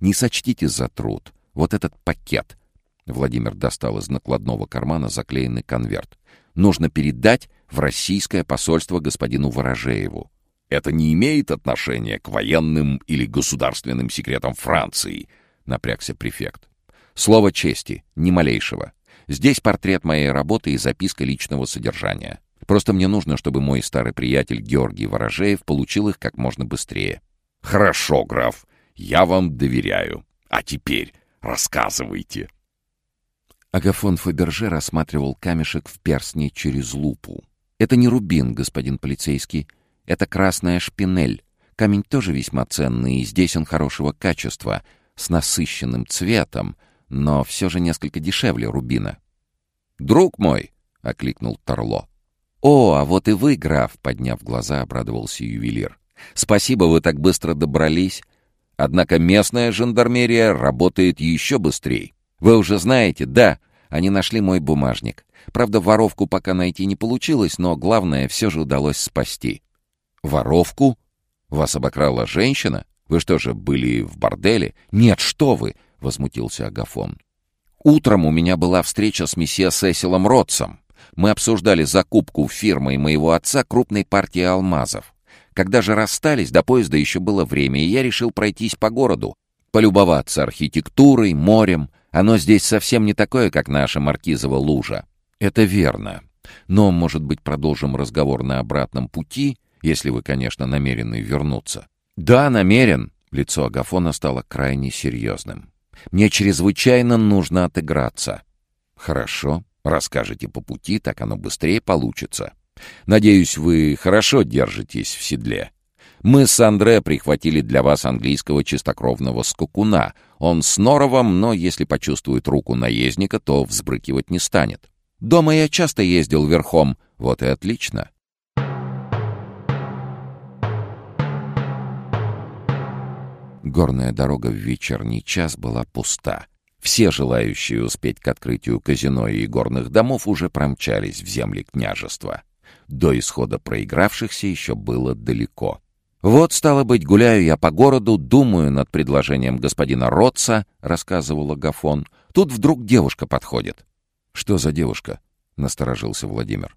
«Не сочтите за труд. Вот этот пакет». Владимир достал из накладного кармана заклеенный конверт. «Нужно передать в российское посольство господину Ворожееву. Это не имеет отношения к военным или государственным секретам Франции, напрягся префект. Слово чести, ни малейшего. Здесь портрет моей работы и записка личного содержания. Просто мне нужно, чтобы мой старый приятель Георгий Ворожеев получил их как можно быстрее. Хорошо, граф, я вам доверяю. А теперь рассказывайте. Агафон Фаберже рассматривал камешек в перстне через лупу. «Это не рубин, господин полицейский. Это красная шпинель. Камень тоже весьма ценный, и здесь он хорошего качества, с насыщенным цветом, но все же несколько дешевле рубина. «Друг мой!» — окликнул Торло. «О, а вот и вы, граф!» — подняв глаза, обрадовался ювелир. «Спасибо, вы так быстро добрались. Однако местная жандармерия работает еще быстрее. Вы уже знаете, да, они нашли мой бумажник. Правда, воровку пока найти не получилось, но главное все же удалось спасти. Воровку? Вас обокрала женщина? Вы что же, были в борделе? Нет, что вы! — возмутился Агафон. Утром у меня была встреча с месье Сесилом Ротсом. Мы обсуждали закупку фирмой моего отца крупной партии алмазов. Когда же расстались, до поезда еще было время, и я решил пройтись по городу, полюбоваться архитектурой, морем. Оно здесь совсем не такое, как наша Маркизова лужа. Это верно. Но, может быть, продолжим разговор на обратном пути, если вы, конечно, намерены вернуться. Да, намерен. Лицо Агафона стало крайне серьезным. Мне чрезвычайно нужно отыграться. Хорошо, Расскажете по пути, так оно быстрее получится. Надеюсь, вы хорошо держитесь в седле. Мы с Андре прихватили для вас английского чистокровного скакуна. Он с норовом, но если почувствует руку наездника, то взбрыкивать не станет. Дома я часто ездил верхом, вот и отлично. Горная дорога в вечерний час была пуста. Все желающие успеть к открытию казино и горных домов уже промчались в земли княжества. До исхода проигравшихся еще было далеко. «Вот, стало быть, гуляю я по городу, думаю над предложением господина Ротца», — рассказывал Агафон. «Тут вдруг девушка подходит». «Что за девушка?» — насторожился Владимир.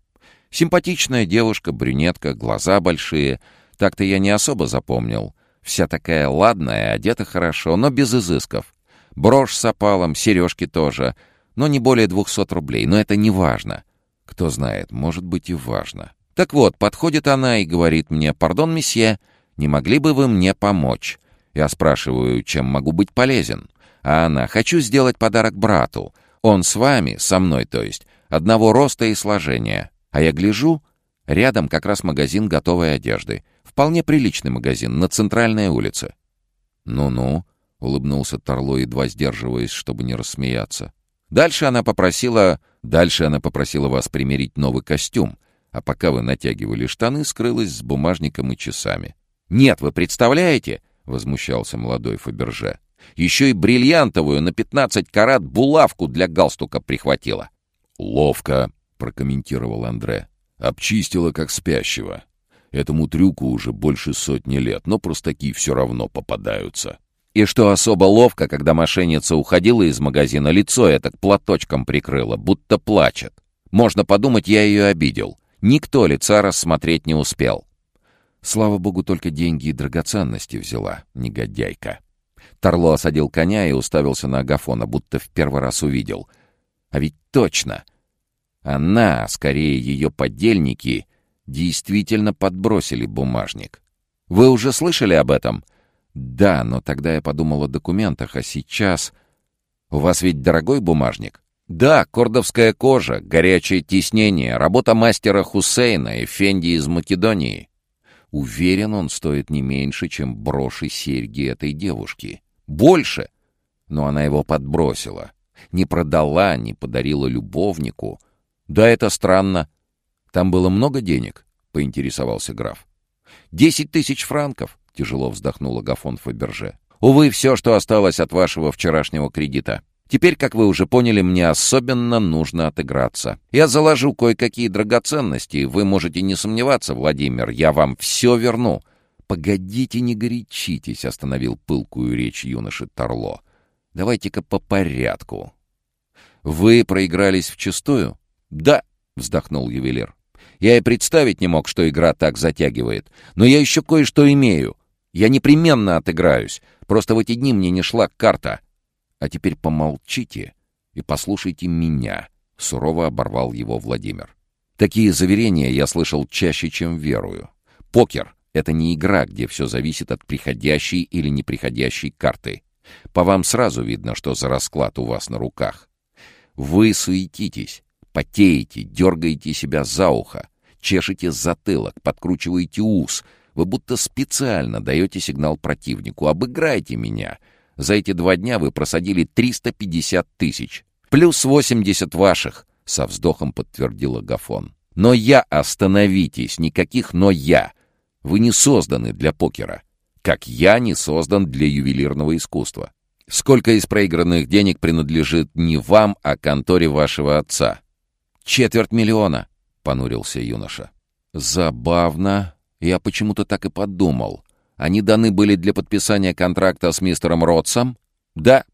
«Симпатичная девушка, брюнетка, глаза большие. Так-то я не особо запомнил. Вся такая ладная, одета хорошо, но без изысков. Брошь с опалом, сережки тоже, но не более двухсот рублей. Но это не важно. Кто знает, может быть и важно. Так вот, подходит она и говорит мне, «Пардон, месье, не могли бы вы мне помочь?» Я спрашиваю, чем могу быть полезен. А она, «Хочу сделать подарок брату. Он с вами, со мной, то есть, одного роста и сложения». А я гляжу, рядом как раз магазин готовой одежды. Вполне приличный магазин, на центральной улице. «Ну-ну», — улыбнулся Торло, едва сдерживаясь, чтобы не рассмеяться. Дальше она попросила... Дальше она попросила вас примерить новый костюм, а пока вы натягивали штаны, скрылась с бумажником и часами. «Нет, вы представляете?» — возмущался молодой Фаберже. «Еще и бриллиантовую на пятнадцать карат булавку для галстука прихватила». «Ловко», — прокомментировал Андре. «Обчистила, как спящего. Этому трюку уже больше сотни лет, но простаки все равно попадаются». И что особо ловко, когда мошенница уходила из магазина, лицо это платочком прикрыла, будто плачет. Можно подумать, я ее обидел. Никто лица рассмотреть не успел. Слава богу, только деньги и драгоценности взяла, негодяйка. Торло осадил коня и уставился на Агафона, будто в первый раз увидел. А ведь точно! Она, скорее ее подельники, действительно подбросили бумажник. Вы уже слышали об этом? — «Да, но тогда я подумал о документах, а сейчас...» «У вас ведь дорогой бумажник?» «Да, кордовская кожа, горячее тиснение, работа мастера Хусейна и Фенди из Македонии. Уверен, он стоит не меньше, чем броши серьги этой девушки. Больше!» Но она его подбросила. Не продала, не подарила любовнику. «Да, это странно. Там было много денег?» — поинтересовался граф. «Десять тысяч франков. — тяжело вздохнула Гафон Фаберже. «Увы, все, что осталось от вашего вчерашнего кредита. Теперь, как вы уже поняли, мне особенно нужно отыграться. Я заложу кое-какие драгоценности, вы можете не сомневаться, Владимир, я вам все верну». «Погодите, не горячитесь», — остановил пылкую речь юноши Торло. «Давайте-ка по порядку». «Вы проигрались вчистую?» «Да», — вздохнул ювелир. «Я и представить не мог, что игра так затягивает. Но я еще кое-что имею. Я непременно отыграюсь. Просто в эти дни мне не шла карта. А теперь помолчите и послушайте меня», — сурово оборвал его Владимир. «Такие заверения я слышал чаще, чем верую. Покер — это не игра, где все зависит от приходящей или неприходящей карты. По вам сразу видно, что за расклад у вас на руках. Вы суетитесь, потеете, дергаете себя за ухо, чешете затылок, подкручиваете ус — вы будто специально даете сигнал противнику «Обыграйте меня». За эти два дня вы просадили 350 тысяч. Плюс 80 ваших, — со вздохом подтвердил Агафон. Но я, остановитесь, никаких «но я». Вы не созданы для покера, как я не создан для ювелирного искусства. Сколько из проигранных денег принадлежит не вам, а конторе вашего отца? Четверть миллиона, — понурился юноша. Забавно, я почему-то так и подумал. Они даны были для подписания контракта с мистером Ротсом? Да.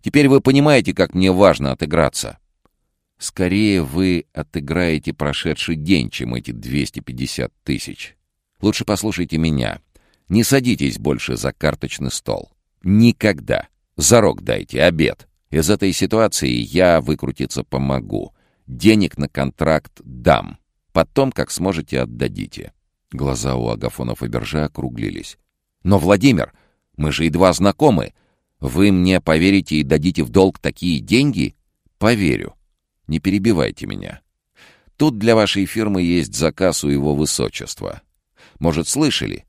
Теперь вы понимаете, как мне важно отыграться. Скорее вы отыграете прошедший день, чем эти 250 тысяч. Лучше послушайте меня. Не садитесь больше за карточный стол. Никогда. Зарок дайте, обед. Из этой ситуации я выкрутиться помогу. Денег на контракт дам. Потом, как сможете, отдадите. Глаза у Агафона Фаберже округлились. «Но, Владимир, мы же едва знакомы. Вы мне поверите и дадите в долг такие деньги?» «Поверю. Не перебивайте меня. Тут для вашей фирмы есть заказ у его высочества. Может, слышали?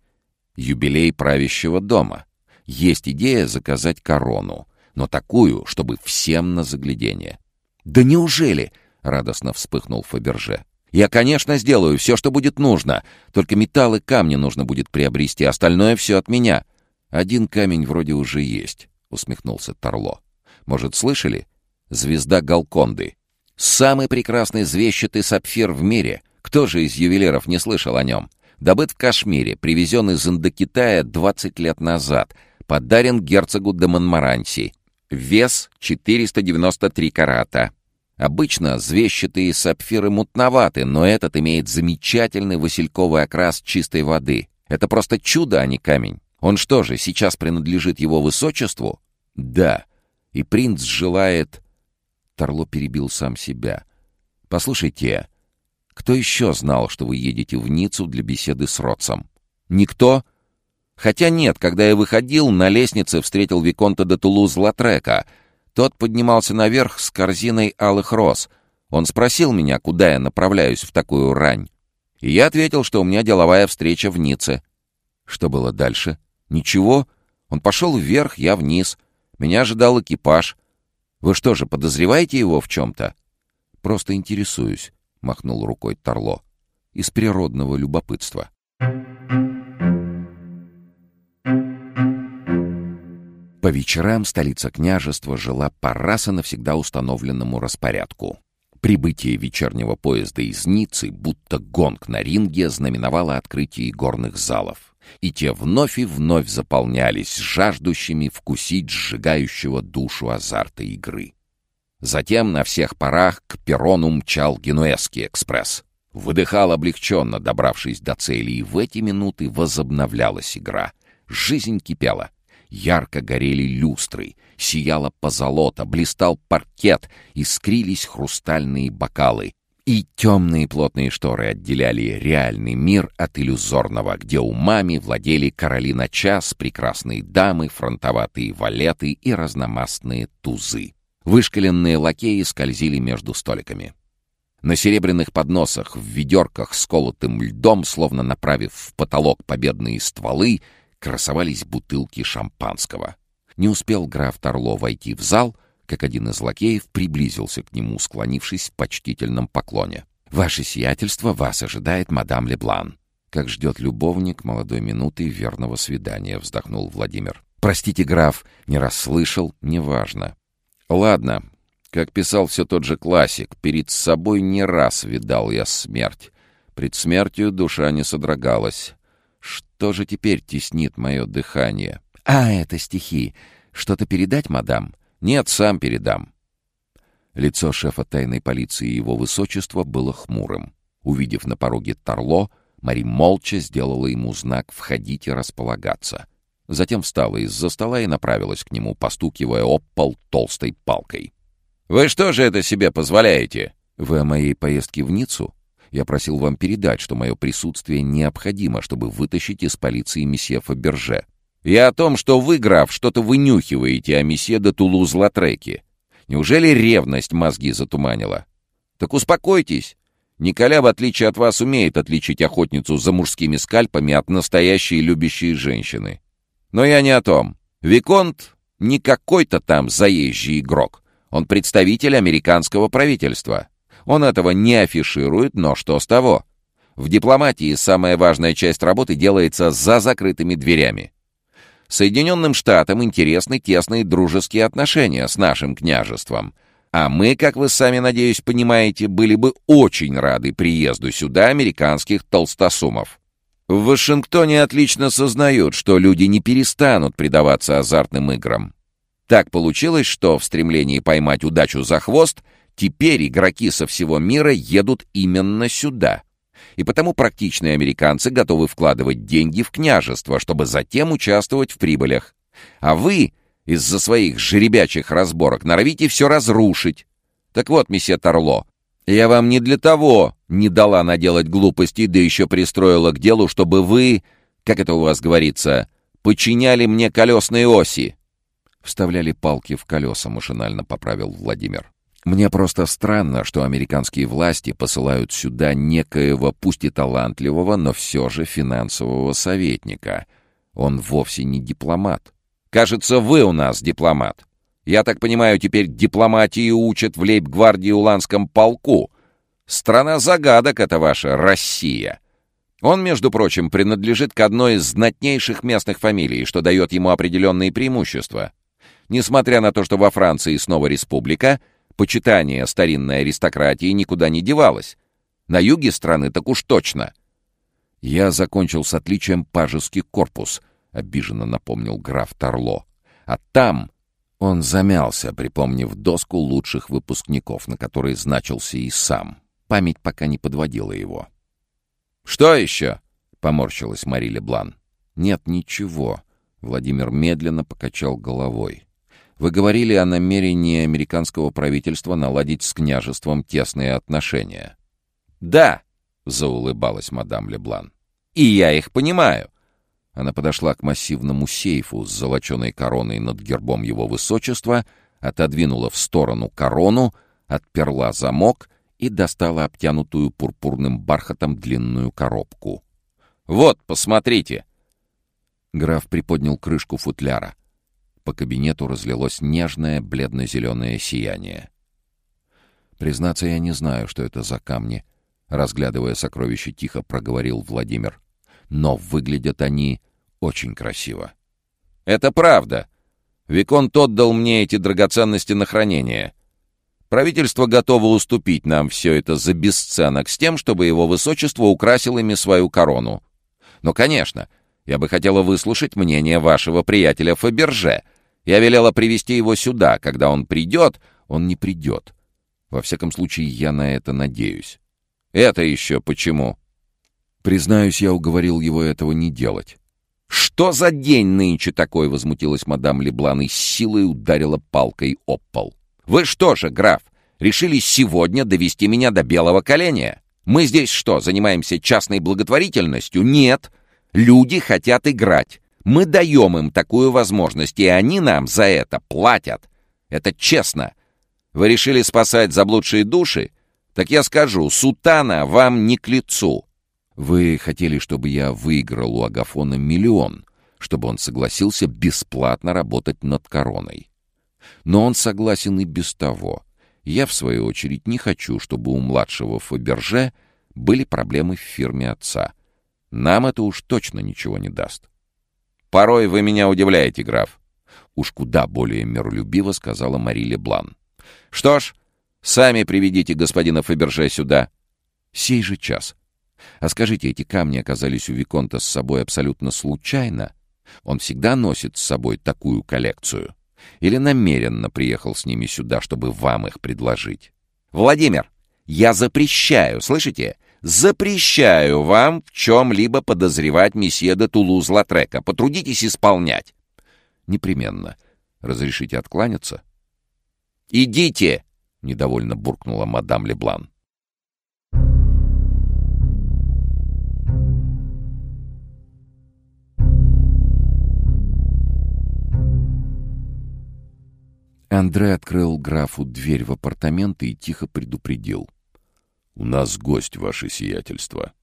Юбилей правящего дома. Есть идея заказать корону, но такую, чтобы всем на заглядение. «Да неужели?» — радостно вспыхнул Фаберже. «Я, конечно, сделаю все, что будет нужно. Только металл и камни нужно будет приобрести, остальное все от меня». «Один камень вроде уже есть», — усмехнулся Торло. «Может, слышали? Звезда Галконды. Самый прекрасный звещатый сапфир в мире. Кто же из ювелиров не слышал о нем? Добыт в Кашмире, привезен из Индокитая 20 лет назад, подарен герцогу де Монмаранси. Вес 493 карата. Обычно звещатые сапфиры мутноваты, но этот имеет замечательный васильковый окрас чистой воды. Это просто чудо, а не камень. Он что же, сейчас принадлежит его высочеству? Да. И принц желает... Торло перебил сам себя. «Послушайте, кто еще знал, что вы едете в Ниццу для беседы с Ротсом? Никто? Хотя нет, когда я выходил, на лестнице встретил Виконта де Тулуз-Латрека. Тот поднимался наверх с корзиной алых роз. Он спросил меня, куда я направляюсь в такую рань. И я ответил, что у меня деловая встреча в Ницце. Что было дальше? Ничего. Он пошел вверх, я вниз. Меня ожидал экипаж. Вы что же, подозреваете его в чем-то? Просто интересуюсь, — махнул рукой Торло. Из природного любопытства. По вечерам столица княжества жила по раз и навсегда установленному распорядку. Прибытие вечернего поезда из Ниццы, будто гонг на ринге, знаменовало открытие горных залов и те вновь и вновь заполнялись жаждущими вкусить сжигающего душу азарта игры. Затем на всех парах к перрону мчал Генуэзский экспресс. Выдыхал облегченно, добравшись до цели, и в эти минуты возобновлялась игра. Жизнь кипела. Ярко горели люстры, сияла позолота, блистал паркет, искрились хрустальные бокалы, и темные плотные шторы отделяли реальный мир от иллюзорного, где умами владели короли на час, прекрасные дамы, фронтоватые валеты и разномастные тузы. Вышкаленные лакеи скользили между столиками. На серебряных подносах, в ведерках с колотым льдом, словно направив в потолок победные стволы, красовались бутылки шампанского. Не успел граф Торло войти в зал — как один из лакеев приблизился к нему, склонившись в почтительном поклоне. «Ваше сиятельство, вас ожидает мадам Леблан». «Как ждет любовник молодой минуты верного свидания», — вздохнул Владимир. «Простите, граф, не расслышал, неважно». «Ладно, как писал все тот же классик, перед собой не раз видал я смерть. Пред смертью душа не содрогалась. Что же теперь теснит мое дыхание?» «А, это стихи. Что-то передать, мадам?» «Нет, сам передам». Лицо шефа тайной полиции его высочества было хмурым. Увидев на пороге Торло, Мари молча сделала ему знак «Входите располагаться». Затем встала из-за стола и направилась к нему, постукивая об пол толстой палкой. «Вы что же это себе позволяете?» «Вы о моей поездке в Ниццу? Я просил вам передать, что мое присутствие необходимо, чтобы вытащить из полиции месье Фаберже. Я о том, что вы, граф, что-то вынюхиваете о месье де Тулуз-Латреке. Неужели ревность мозги затуманила? Так успокойтесь. Николя, в отличие от вас, умеет отличить охотницу за мужскими скальпами от настоящей любящей женщины. Но я не о том. Виконт не какой-то там заезжий игрок. Он представитель американского правительства. Он этого не афиширует, но что с того? В дипломатии самая важная часть работы делается за закрытыми дверями. Соединенным Штатам интересны тесные дружеские отношения с нашим княжеством. А мы, как вы сами, надеюсь, понимаете, были бы очень рады приезду сюда американских толстосумов. В Вашингтоне отлично сознают, что люди не перестанут предаваться азартным играм. Так получилось, что в стремлении поймать удачу за хвост теперь игроки со всего мира едут именно сюда — и потому практичные американцы готовы вкладывать деньги в княжество, чтобы затем участвовать в прибылях. А вы из-за своих жеребячих разборок норовите все разрушить. Так вот, месье Торло, я вам не для того не дала наделать глупостей, да еще пристроила к делу, чтобы вы, как это у вас говорится, подчиняли мне колесные оси. Вставляли палки в колеса, машинально поправил Владимир. Мне просто странно, что американские власти посылают сюда некоего, пусть и талантливого, но все же финансового советника. Он вовсе не дипломат. Кажется, вы у нас дипломат. Я так понимаю, теперь дипломатии учат в лейб-гвардии Уланском полку. Страна загадок — это ваша Россия. Он, между прочим, принадлежит к одной из знатнейших местных фамилий, что дает ему определенные преимущества. Несмотря на то, что во Франции снова республика, почитание старинной аристократии никуда не девалось. На юге страны так уж точно. Я закончил с отличием пажеский корпус, обиженно напомнил граф Торло. А там он замялся, припомнив доску лучших выпускников, на которой значился и сам. Память пока не подводила его. «Что еще?» — поморщилась Мари Леблан. «Нет, ничего». Владимир медленно покачал головой. «Вы говорили о намерении американского правительства наладить с княжеством тесные отношения». «Да», — заулыбалась мадам Леблан. «И я их понимаю». Она подошла к массивному сейфу с золоченой короной над гербом его высочества, отодвинула в сторону корону, отперла замок и достала обтянутую пурпурным бархатом длинную коробку. «Вот, посмотрите!» Граф приподнял крышку футляра. По кабинету разлилось нежное бледно-зеленое сияние. «Признаться, я не знаю, что это за камни», — разглядывая сокровище, тихо проговорил Владимир. «Но выглядят они очень красиво». «Это правда. Виконт отдал мне эти драгоценности на хранение. Правительство готово уступить нам все это за бесценок с тем, чтобы его высочество украсил ими свою корону. Но, конечно, я бы хотела выслушать мнение вашего приятеля Фаберже. Я велела привести его сюда. Когда он придет, он не придет. Во всяком случае, я на это надеюсь. Это еще почему? Признаюсь, я уговорил его этого не делать. «Что за день нынче такой?» — возмутилась мадам Леблан и с силой ударила палкой об пол. Вы что же, граф, решили сегодня довести меня до белого коленя? Мы здесь что, занимаемся частной благотворительностью? Нет. Люди хотят играть. Мы даем им такую возможность, и они нам за это платят. Это честно. Вы решили спасать заблудшие души? Так я скажу, сутана вам не к лицу. Вы хотели, чтобы я выиграл у Агафона миллион, чтобы он согласился бесплатно работать над короной. Но он согласен и без того. Я, в свою очередь, не хочу, чтобы у младшего Фаберже были проблемы в фирме отца. Нам это уж точно ничего не даст. «Порой вы меня удивляете, граф», — уж куда более миролюбиво сказала Мари Леблан. «Что ж, сами приведите господина Фаберже сюда». «Сей же час. А скажите, эти камни оказались у Виконта с собой абсолютно случайно? Он всегда носит с собой такую коллекцию?» Или намеренно приехал с ними сюда, чтобы вам их предложить? Владимир, я запрещаю, слышите? Запрещаю вам в чем-либо подозревать месье де Тулуз-Латрека. Потрудитесь исполнять. Непременно. Разрешите откланяться? «Идите!» — недовольно буркнула мадам Леблан. Андре открыл графу дверь в апартаменты и тихо предупредил. «У нас гость, ваше сиятельство».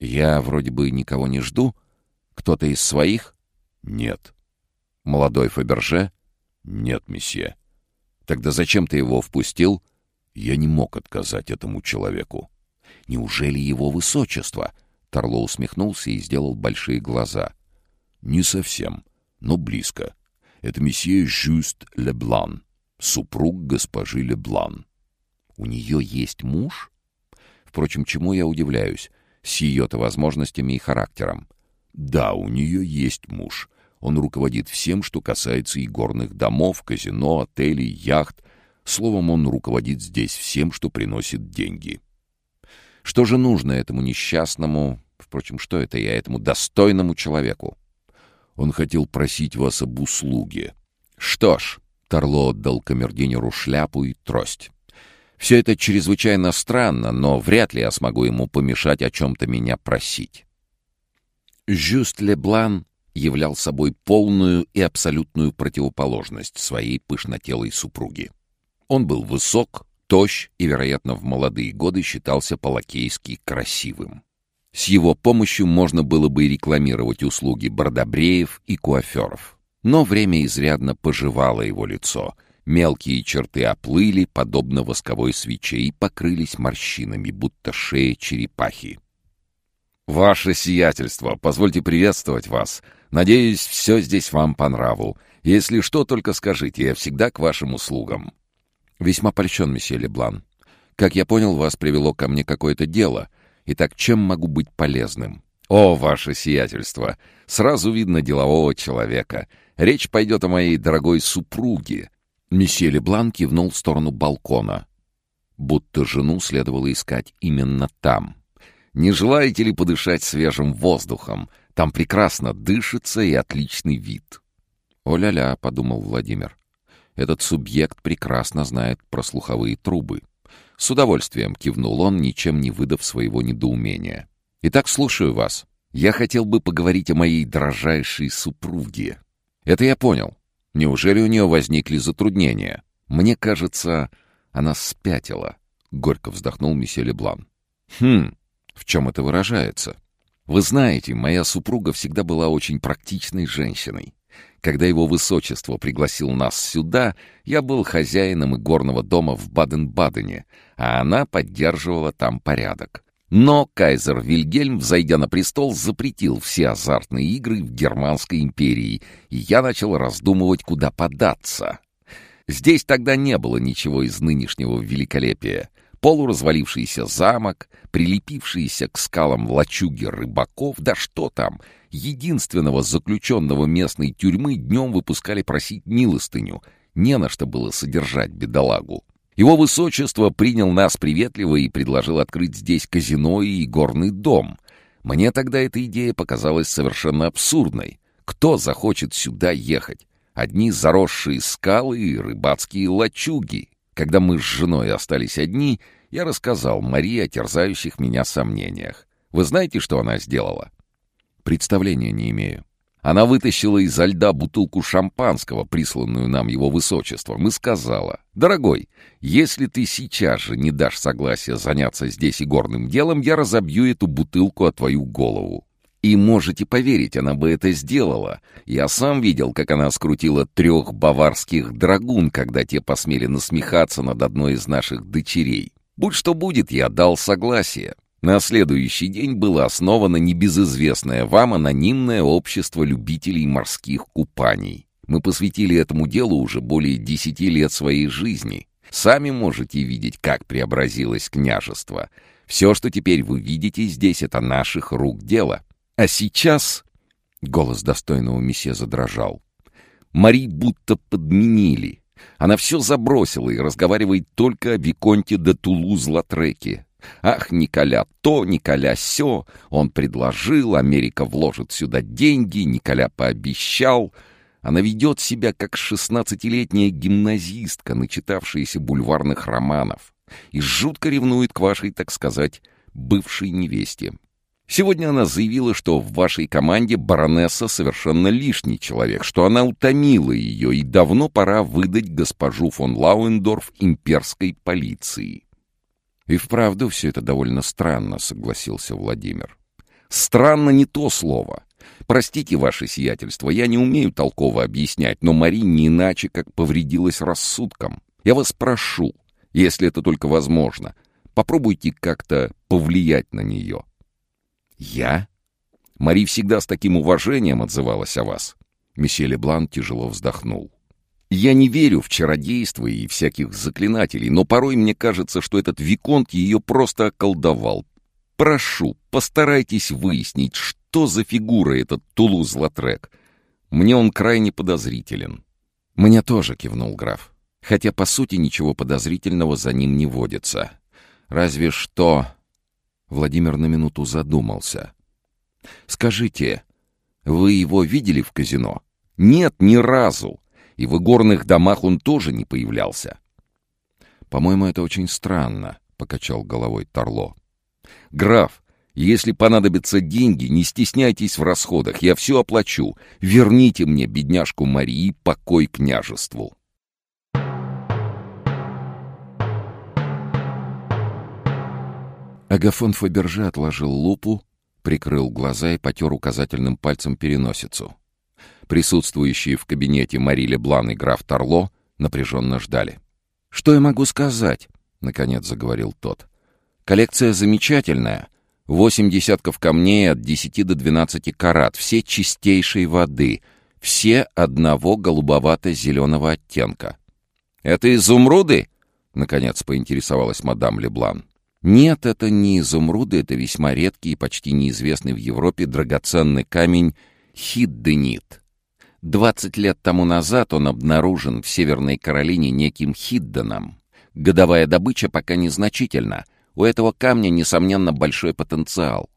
«Я вроде бы никого не жду. Кто-то из своих?» «Нет». «Молодой Фаберже?» «Нет, месье». «Тогда зачем ты его впустил?» «Я не мог отказать этому человеку». «Неужели его высочество?» Торло усмехнулся и сделал большие глаза. «Не совсем, но близко. Это месье Жюст Леблан, супруг госпожи Леблан. У нее есть муж? Впрочем, чему я удивляюсь? С ее-то возможностями и характером. Да, у нее есть муж. Он руководит всем, что касается и горных домов, казино, отелей, яхт. Словом, он руководит здесь всем, что приносит деньги. Что же нужно этому несчастному, впрочем, что это я, этому достойному человеку? Он хотел просить вас об услуге. Что ж, Торло отдал камердинеру шляпу и трость. Все это чрезвычайно странно, но вряд ли я смогу ему помешать о чем-то меня просить. Жюст Леблан являл собой полную и абсолютную противоположность своей пышнотелой супруги. Он был высок, Тощ и, вероятно, в молодые годы считался по-лакейски красивым. С его помощью можно было бы рекламировать услуги бродобреев и куаферов. Но время изрядно пожевало его лицо. Мелкие черты оплыли, подобно восковой свече, и покрылись морщинами, будто шея черепахи. «Ваше сиятельство, позвольте приветствовать вас. Надеюсь, все здесь вам по нраву. Если что, только скажите, я всегда к вашим услугам». «Весьма польщен, месье Леблан. Как я понял, вас привело ко мне какое-то дело. Итак, чем могу быть полезным?» «О, ваше сиятельство! Сразу видно делового человека. Речь пойдет о моей дорогой супруге». Месье Леблан кивнул в сторону балкона. Будто жену следовало искать именно там. «Не желаете ли подышать свежим воздухом? Там прекрасно дышится и отличный вид». «О-ля-ля», — подумал Владимир. «Этот субъект прекрасно знает про слуховые трубы». С удовольствием кивнул он, ничем не выдав своего недоумения. «Итак, слушаю вас. Я хотел бы поговорить о моей дрожайшей супруге. Это я понял. Неужели у нее возникли затруднения? Мне кажется, она спятила». Горько вздохнул месье Леблан. «Хм, в чем это выражается? Вы знаете, моя супруга всегда была очень практичной женщиной. Когда его высочество пригласил нас сюда, я был хозяином игорного дома в Баден-Бадене, а она поддерживала там порядок. Но кайзер Вильгельм, взойдя на престол, запретил все азартные игры в Германской империи, и я начал раздумывать, куда податься. Здесь тогда не было ничего из нынешнего великолепия полуразвалившийся замок, прилепившиеся к скалам лачуги рыбаков, да что там, единственного заключенного местной тюрьмы днем выпускали просить милостыню, не на что было содержать бедолагу. Его высочество принял нас приветливо и предложил открыть здесь казино и горный дом. Мне тогда эта идея показалась совершенно абсурдной. Кто захочет сюда ехать? Одни заросшие скалы и рыбацкие лачуги. Когда мы с женой остались одни, я рассказал Марии о терзающих меня сомнениях. Вы знаете, что она сделала? Представления не имею. Она вытащила изо льда бутылку шампанского, присланную нам его высочеством, и сказала, «Дорогой, если ты сейчас же не дашь согласия заняться здесь игорным делом, я разобью эту бутылку о твою голову». И можете поверить, она бы это сделала. Я сам видел, как она скрутила трех баварских драгун, когда те посмели насмехаться над одной из наших дочерей. Будь что будет, я дал согласие. На следующий день было основано небезызвестное вам анонимное общество любителей морских купаний. Мы посвятили этому делу уже более десяти лет своей жизни. Сами можете видеть, как преобразилось княжество. Все, что теперь вы видите здесь, это наших рук дело. А сейчас...» — голос достойного месье задрожал. «Мари будто подменили. Она все забросила и разговаривает только о Виконте де Тулуз-Латреке. Ах, Николя то, Николя сё. Он предложил, Америка вложит сюда деньги, Николя пообещал. Она ведет себя как шестнадцатилетняя гимназистка, начитавшаяся бульварных романов. И жутко ревнует к вашей, так сказать, бывшей невесте. Сегодня она заявила, что в вашей команде баронесса совершенно лишний человек, что она утомила ее, и давно пора выдать госпожу фон Лауендорф имперской полиции. И вправду все это довольно странно, согласился Владимир. Странно не то слово. Простите, ваше сиятельство, я не умею толково объяснять, но Мари не иначе, как повредилась рассудком. Я вас прошу, если это только возможно, попробуйте как-то повлиять на нее. «Я?» Мари всегда с таким уважением отзывалась о вас. Месье Леблан тяжело вздохнул. «Я не верю в чародейство и всяких заклинателей, но порой мне кажется, что этот Виконт ее просто околдовал. Прошу, постарайтесь выяснить, что за фигура этот Тулуз-Латрек. Мне он крайне подозрителен». «Мне тоже», — кивнул граф. «Хотя, по сути, ничего подозрительного за ним не водится. Разве что...» Владимир на минуту задумался. «Скажите, вы его видели в казино?» «Нет, ни разу. И в игорных домах он тоже не появлялся». «По-моему, это очень странно», — покачал головой Торло. «Граф, если понадобятся деньги, не стесняйтесь в расходах, я все оплачу. Верните мне, бедняжку Марии, покой княжеству». Агафон Фаберже отложил лупу, прикрыл глаза и потер указательным пальцем переносицу. Присутствующие в кабинете Мари Леблан и граф Торло напряженно ждали. «Что я могу сказать?» — наконец заговорил тот. «Коллекция замечательная. Восемь десятков камней от десяти до двенадцати карат, все чистейшей воды, все одного голубовато-зеленого оттенка». «Это изумруды?» — наконец поинтересовалась мадам Леблан. «Нет, это не изумруды, это весьма редкий и почти неизвестный в Европе драгоценный камень хидденит. Двадцать лет тому назад он обнаружен в Северной Каролине неким Хидденом. Годовая добыча пока незначительна. У этого камня, несомненно, большой потенциал.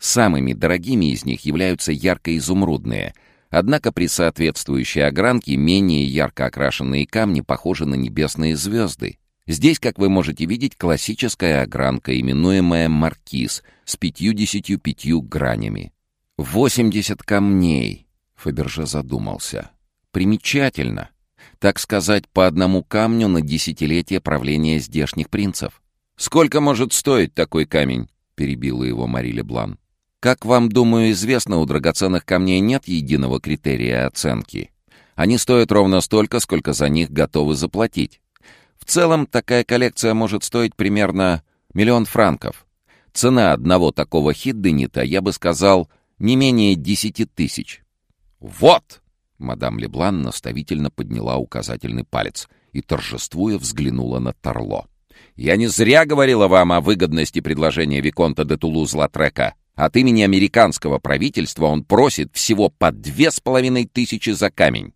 Самыми дорогими из них являются ярко-изумрудные, однако при соответствующей огранке менее ярко окрашенные камни похожи на небесные звезды. Здесь, как вы можете видеть, классическая огранка, именуемая маркиз, с пятью-десятью пятью гранями. Восемьдесят камней — Фаберже задумался. «Примечательно. Так сказать, по одному камню на десятилетие правления здешних принцев. Сколько может стоить такой камень?» — перебила его Мари Леблан. «Как вам, думаю, известно, у драгоценных камней нет единого критерия оценки. Они стоят ровно столько, сколько за них готовы заплатить. В целом, такая коллекция может стоить примерно миллион франков. Цена одного такого хидденита, я бы сказал, не менее десяти тысяч. «Вот!» — мадам Леблан наставительно подняла указательный палец и, торжествуя, взглянула на Торло. «Я не зря говорила вам о выгодности предложения Виконта де Тулуз-Латрека. От имени американского правительства он просит всего по две с половиной тысячи за камень».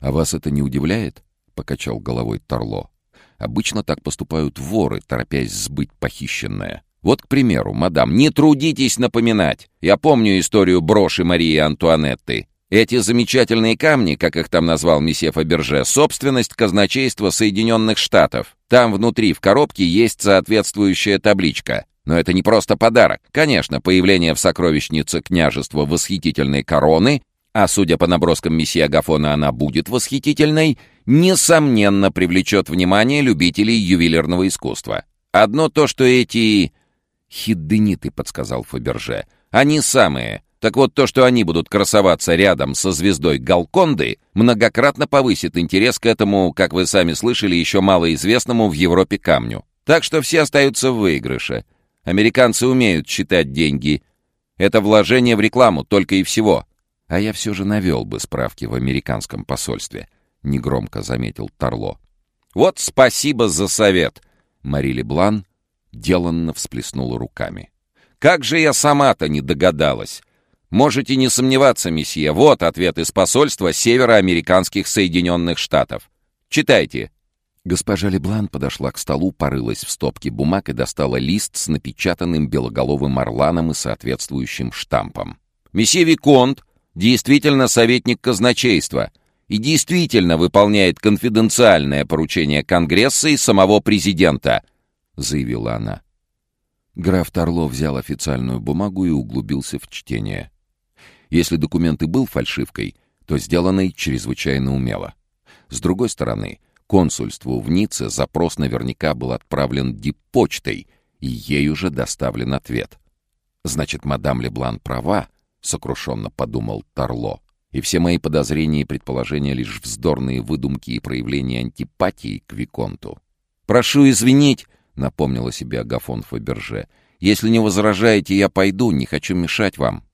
«А вас это не удивляет?» — покачал головой Торло. «Обычно так поступают воры, торопясь сбыть похищенное. Вот, к примеру, мадам, не трудитесь напоминать. Я помню историю броши Марии Антуанетты. Эти замечательные камни, как их там назвал месье Фаберже, собственность казначейства Соединенных Штатов. Там внутри в коробке есть соответствующая табличка. Но это не просто подарок. Конечно, появление в сокровищнице княжества восхитительной короны, а судя по наброскам месье Агафона она будет восхитительной, несомненно привлечет внимание любителей ювелирного искусства. Одно то, что эти... «Хиддениты», — подсказал Фаберже. «Они самые. Так вот, то, что они будут красоваться рядом со звездой Галконды, многократно повысит интерес к этому, как вы сами слышали, еще малоизвестному в Европе камню. Так что все остаются в выигрыше. Американцы умеют считать деньги. Это вложение в рекламу только и всего. А я все же навел бы справки в американском посольстве, — негромко заметил Торло. «Вот спасибо за совет!» Марили Блан деланно всплеснула руками. «Как же я сама-то не догадалась! Можете не сомневаться, месье. Вот ответ из посольства североамериканских Соединенных Штатов. Читайте. Госпожа Леблан подошла к столу, порылась в стопке бумаг и достала лист с напечатанным белоголовым орланом и соответствующим штампом. «Месье Виконт действительно советник казначейства и действительно выполняет конфиденциальное поручение Конгресса и самого президента», — заявила она. Граф Торло взял официальную бумагу и углубился в чтение. Если документ и был фальшивкой, то сделанный чрезвычайно умело. С другой стороны, консульству в Ницце запрос наверняка был отправлен диппочтой, и ей уже доставлен ответ. «Значит, мадам Леблан права», — сокрушенно подумал Торло. «И все мои подозрения и предположения — лишь вздорные выдумки и проявления антипатии к Виконту». «Прошу извинить», — напомнила себе Агафон Фаберже. «Если не возражаете, я пойду, не хочу мешать вам».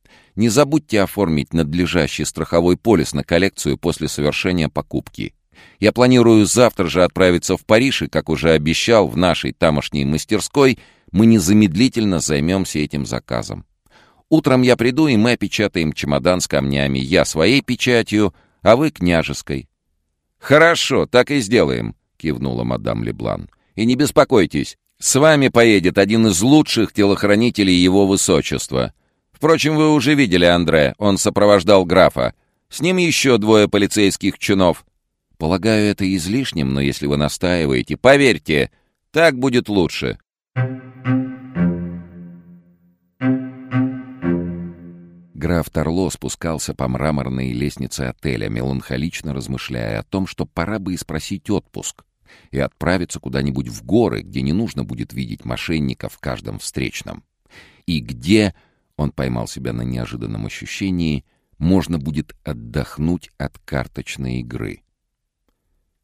Не забудьте оформить надлежащий страховой полис на коллекцию после совершения покупки. Я планирую завтра же отправиться в Париж, и, как уже обещал, в нашей тамошней мастерской мы незамедлительно займемся этим заказом. Утром я приду, и мы опечатаем чемодан с камнями. Я своей печатью, а вы княжеской». «Хорошо, так и сделаем», — кивнула мадам Леблан. «И не беспокойтесь, с вами поедет один из лучших телохранителей его высочества. Впрочем, вы уже видели Андре, он сопровождал графа. С ним еще двое полицейских чинов. Полагаю, это излишним, но если вы настаиваете, поверьте, так будет лучше. Граф Торло спускался по мраморной лестнице отеля, меланхолично размышляя о том, что пора бы и спросить отпуск. и отправиться куда-нибудь в горы, где не нужно будет видеть мошенников в каждом встречном. И где, он поймал себя на неожиданном ощущении, можно будет отдохнуть от карточной игры.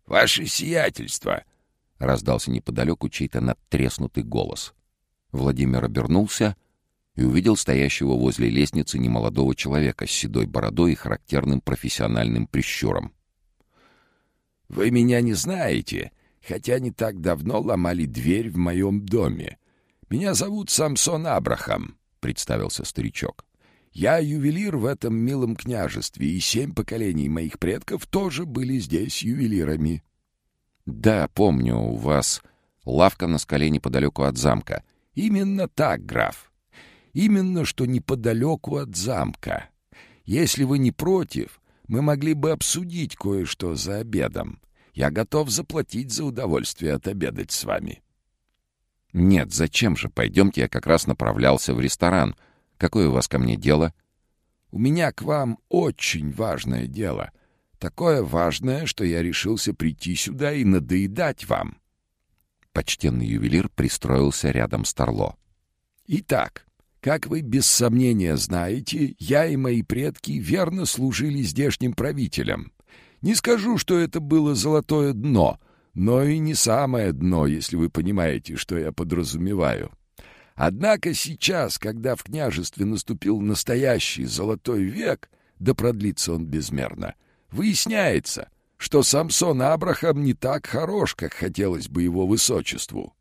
«Ваше сиятельство!» — раздался неподалеку чей-то надтреснутый голос. Владимир обернулся и увидел стоящего возле лестницы немолодого человека с седой бородой и характерным профессиональным прищуром. «Вы меня не знаете, хотя не так давно ломали дверь в моем доме. Меня зовут Самсон Абрахам», — представился старичок. «Я ювелир в этом милом княжестве, и семь поколений моих предков тоже были здесь ювелирами». «Да, помню, у вас лавка на скале неподалеку от замка». «Именно так, граф. Именно что неподалеку от замка. Если вы не против, мы могли бы обсудить кое-что за обедом. Я готов заплатить за удовольствие отобедать с вами». «Нет, зачем же? Пойдемте, я как раз направлялся в ресторан. Какое у вас ко мне дело?» «У меня к вам очень важное дело. Такое важное, что я решился прийти сюда и надоедать вам». Почтенный ювелир пристроился рядом с Торло. «Итак, как вы без сомнения знаете, я и мои предки верно служили здешним правителям. Не скажу, что это было золотое дно, но и не самое дно, если вы понимаете, что я подразумеваю. Однако сейчас, когда в княжестве наступил настоящий золотой век, да продлится он безмерно, выясняется, что Самсон Абрахам не так хорош, как хотелось бы его высочеству.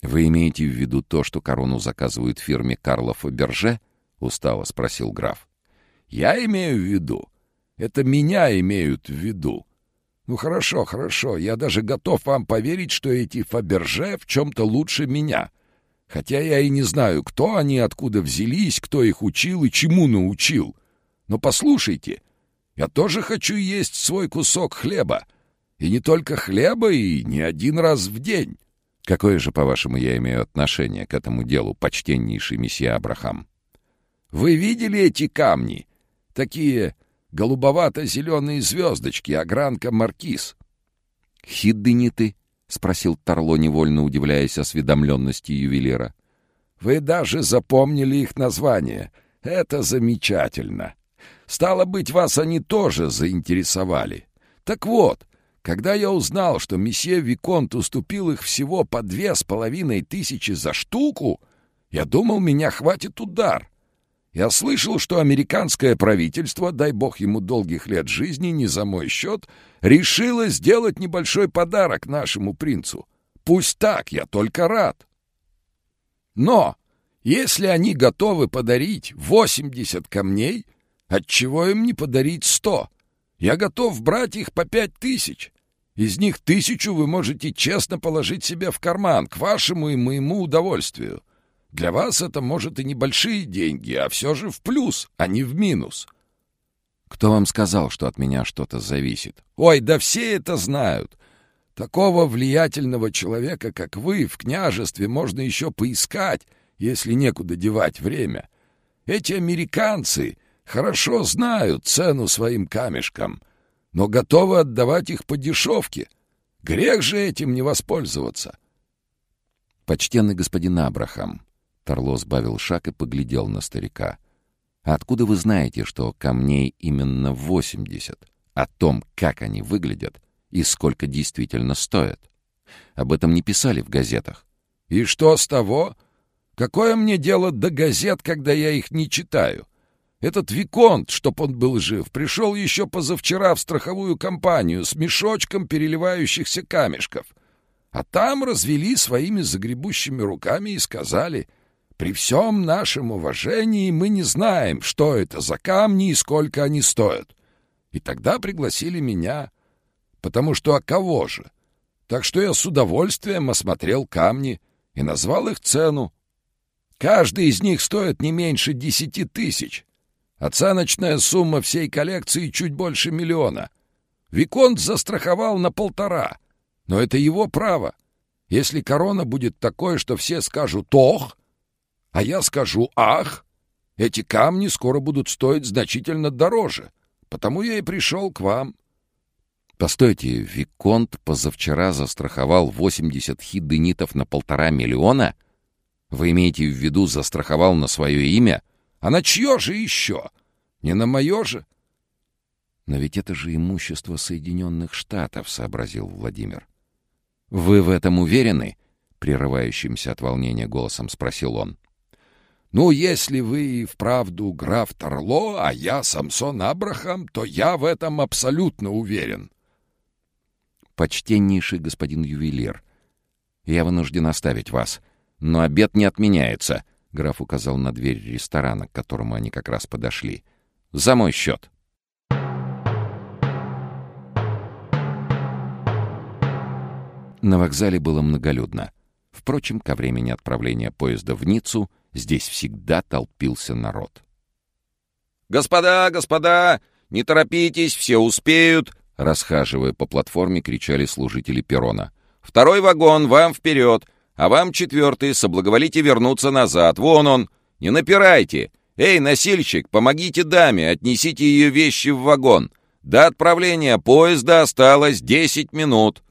«Вы имеете в виду то, что корону заказывают фирме Карла Фаберже?» — устало спросил граф. «Я имею в виду. Это меня имеют в виду. Ну хорошо, хорошо, я даже готов вам поверить, что эти Фаберже в чем-то лучше меня. Хотя я и не знаю, кто они, откуда взялись, кто их учил и чему научил. Но послушайте, я тоже хочу есть свой кусок хлеба. И не только хлеба, и не один раз в день. Какое же, по-вашему, я имею отношение к этому делу, почтеннейший месье Абрахам? Вы видели эти камни? Такие голубовато-зеленые звездочки, огранка маркиз. Хиддыниты? — спросил Торло, невольно удивляясь осведомленности ювелира. — Вы даже запомнили их название. Это замечательно. Стало быть, вас они тоже заинтересовали. Так вот, когда я узнал, что месье Виконт уступил их всего по две с половиной тысячи за штуку, я думал, меня хватит удар. Я слышал, что американское правительство, дай бог ему долгих лет жизни, не за мой счет, решило сделать небольшой подарок нашему принцу. Пусть так, я только рад. Но если они готовы подарить 80 камней, отчего им не подарить 100? Я готов брать их по пять тысяч. Из них тысячу вы можете честно положить себе в карман, к вашему и моему удовольствию. Для вас это, может, и небольшие деньги, а все же в плюс, а не в минус. Кто вам сказал, что от меня что-то зависит? Ой, да все это знают. Такого влиятельного человека, как вы, в княжестве можно еще поискать, если некуда девать время. Эти американцы хорошо знают цену своим камешкам, но готовы отдавать их по дешевке. Грех же этим не воспользоваться. Почтенный господин Абрахам, Торло сбавил шаг и поглядел на старика. «А откуда вы знаете, что камней именно восемьдесят? О том, как они выглядят и сколько действительно стоят? Об этом не писали в газетах». «И что с того? Какое мне дело до газет, когда я их не читаю? Этот Виконт, чтоб он был жив, пришел еще позавчера в страховую компанию с мешочком переливающихся камешков. А там развели своими загребущими руками и сказали — при всем нашем уважении мы не знаем, что это за камни и сколько они стоят. И тогда пригласили меня, потому что а кого же? Так что я с удовольствием осмотрел камни и назвал их цену. Каждый из них стоит не меньше десяти тысяч. Оценочная сумма всей коллекции чуть больше миллиона. Виконт застраховал на полтора. Но это его право. Если корона будет такой, что все скажут «ох», а я скажу «ах», эти камни скоро будут стоить значительно дороже, потому я и пришел к вам. Постойте, Виконт позавчера застраховал 80 хиденитов на полтора миллиона? Вы имеете в виду, застраховал на свое имя? А на чье же еще? Не на мое же? Но ведь это же имущество Соединенных Штатов, сообразил Владимир. Вы в этом уверены? Прерывающимся от волнения голосом спросил он. «Ну, если вы и вправду граф Торло, а я Самсон Абрахам, то я в этом абсолютно уверен», «Почтеннейший господин ювелир, я вынужден оставить вас, но обед не отменяется», — граф указал на дверь ресторана, к которому они как раз подошли. «За мой счет». На вокзале было многолюдно. Впрочем, ко времени отправления поезда в Ниццу здесь всегда толпился народ. «Господа, господа, не торопитесь, все успеют!» Расхаживая по платформе, кричали служители перрона. «Второй вагон, вам вперед! А вам четвертый, соблаговолите вернуться назад. Вон он! Не напирайте! Эй, носильщик, помогите даме, отнесите ее вещи в вагон. До отправления поезда осталось десять минут!»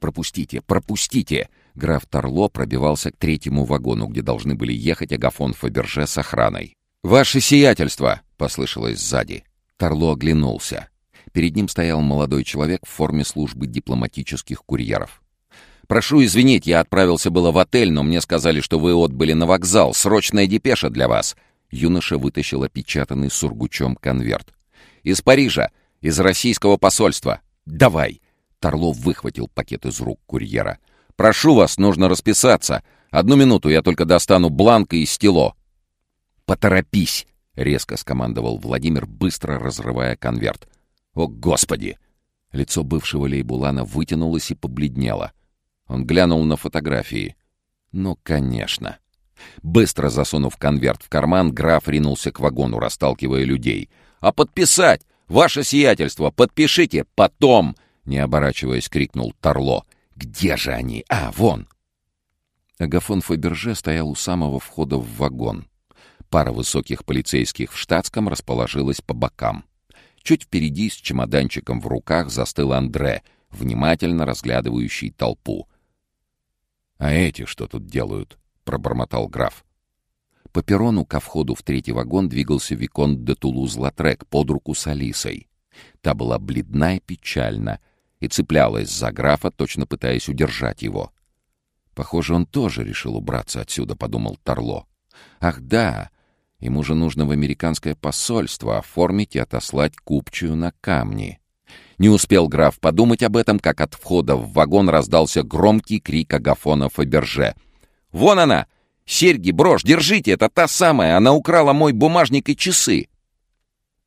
«Пропустите, пропустите!» Граф Торло пробивался к третьему вагону, где должны были ехать Агафон Фаберже с охраной. «Ваше сиятельство!» — послышалось сзади. Торло оглянулся. Перед ним стоял молодой человек в форме службы дипломатических курьеров. «Прошу извинить, я отправился было в отель, но мне сказали, что вы отбыли на вокзал. Срочная депеша для вас!» Юноша вытащил опечатанный сургучом конверт. «Из Парижа! Из российского посольства! Давай!» Торлов выхватил пакет из рук курьера. «Прошу вас, нужно расписаться. Одну минуту, я только достану бланк и стело». «Поторопись!» — резко скомандовал Владимир, быстро разрывая конверт. О, Господи! Лицо бывшего Лейбулана вытянулось и побледнело. Он глянул на фотографии. Ну, конечно. Быстро засунув конверт в карман, граф ринулся к вагону, расталкивая людей. «А подписать! Ваше сиятельство! Подпишите! Потом!» Не оборачиваясь, крикнул Торло. «Где же они? А, вон!» Агафон Фаберже стоял у самого входа в вагон. Пара высоких полицейских в штатском расположилась по бокам. Чуть впереди с чемоданчиком в руках застыл Андре, внимательно разглядывающий толпу. «А эти что тут делают?» — пробормотал граф. По перрону ко входу в третий вагон двигался Виконт де Тулуз-Латрек под руку с Алисой. Та была бледна и печальна и цеплялась за графа, точно пытаясь удержать его. «Похоже, он тоже решил убраться отсюда», — подумал Торло. «Ах да, Ему же нужно в американское посольство оформить и отослать купчую на камни. Не успел граф подумать об этом, как от входа в вагон раздался громкий крик Агафона Фаберже. «Вон она! Серьги, брошь, держите, это та самая! Она украла мой бумажник и часы!»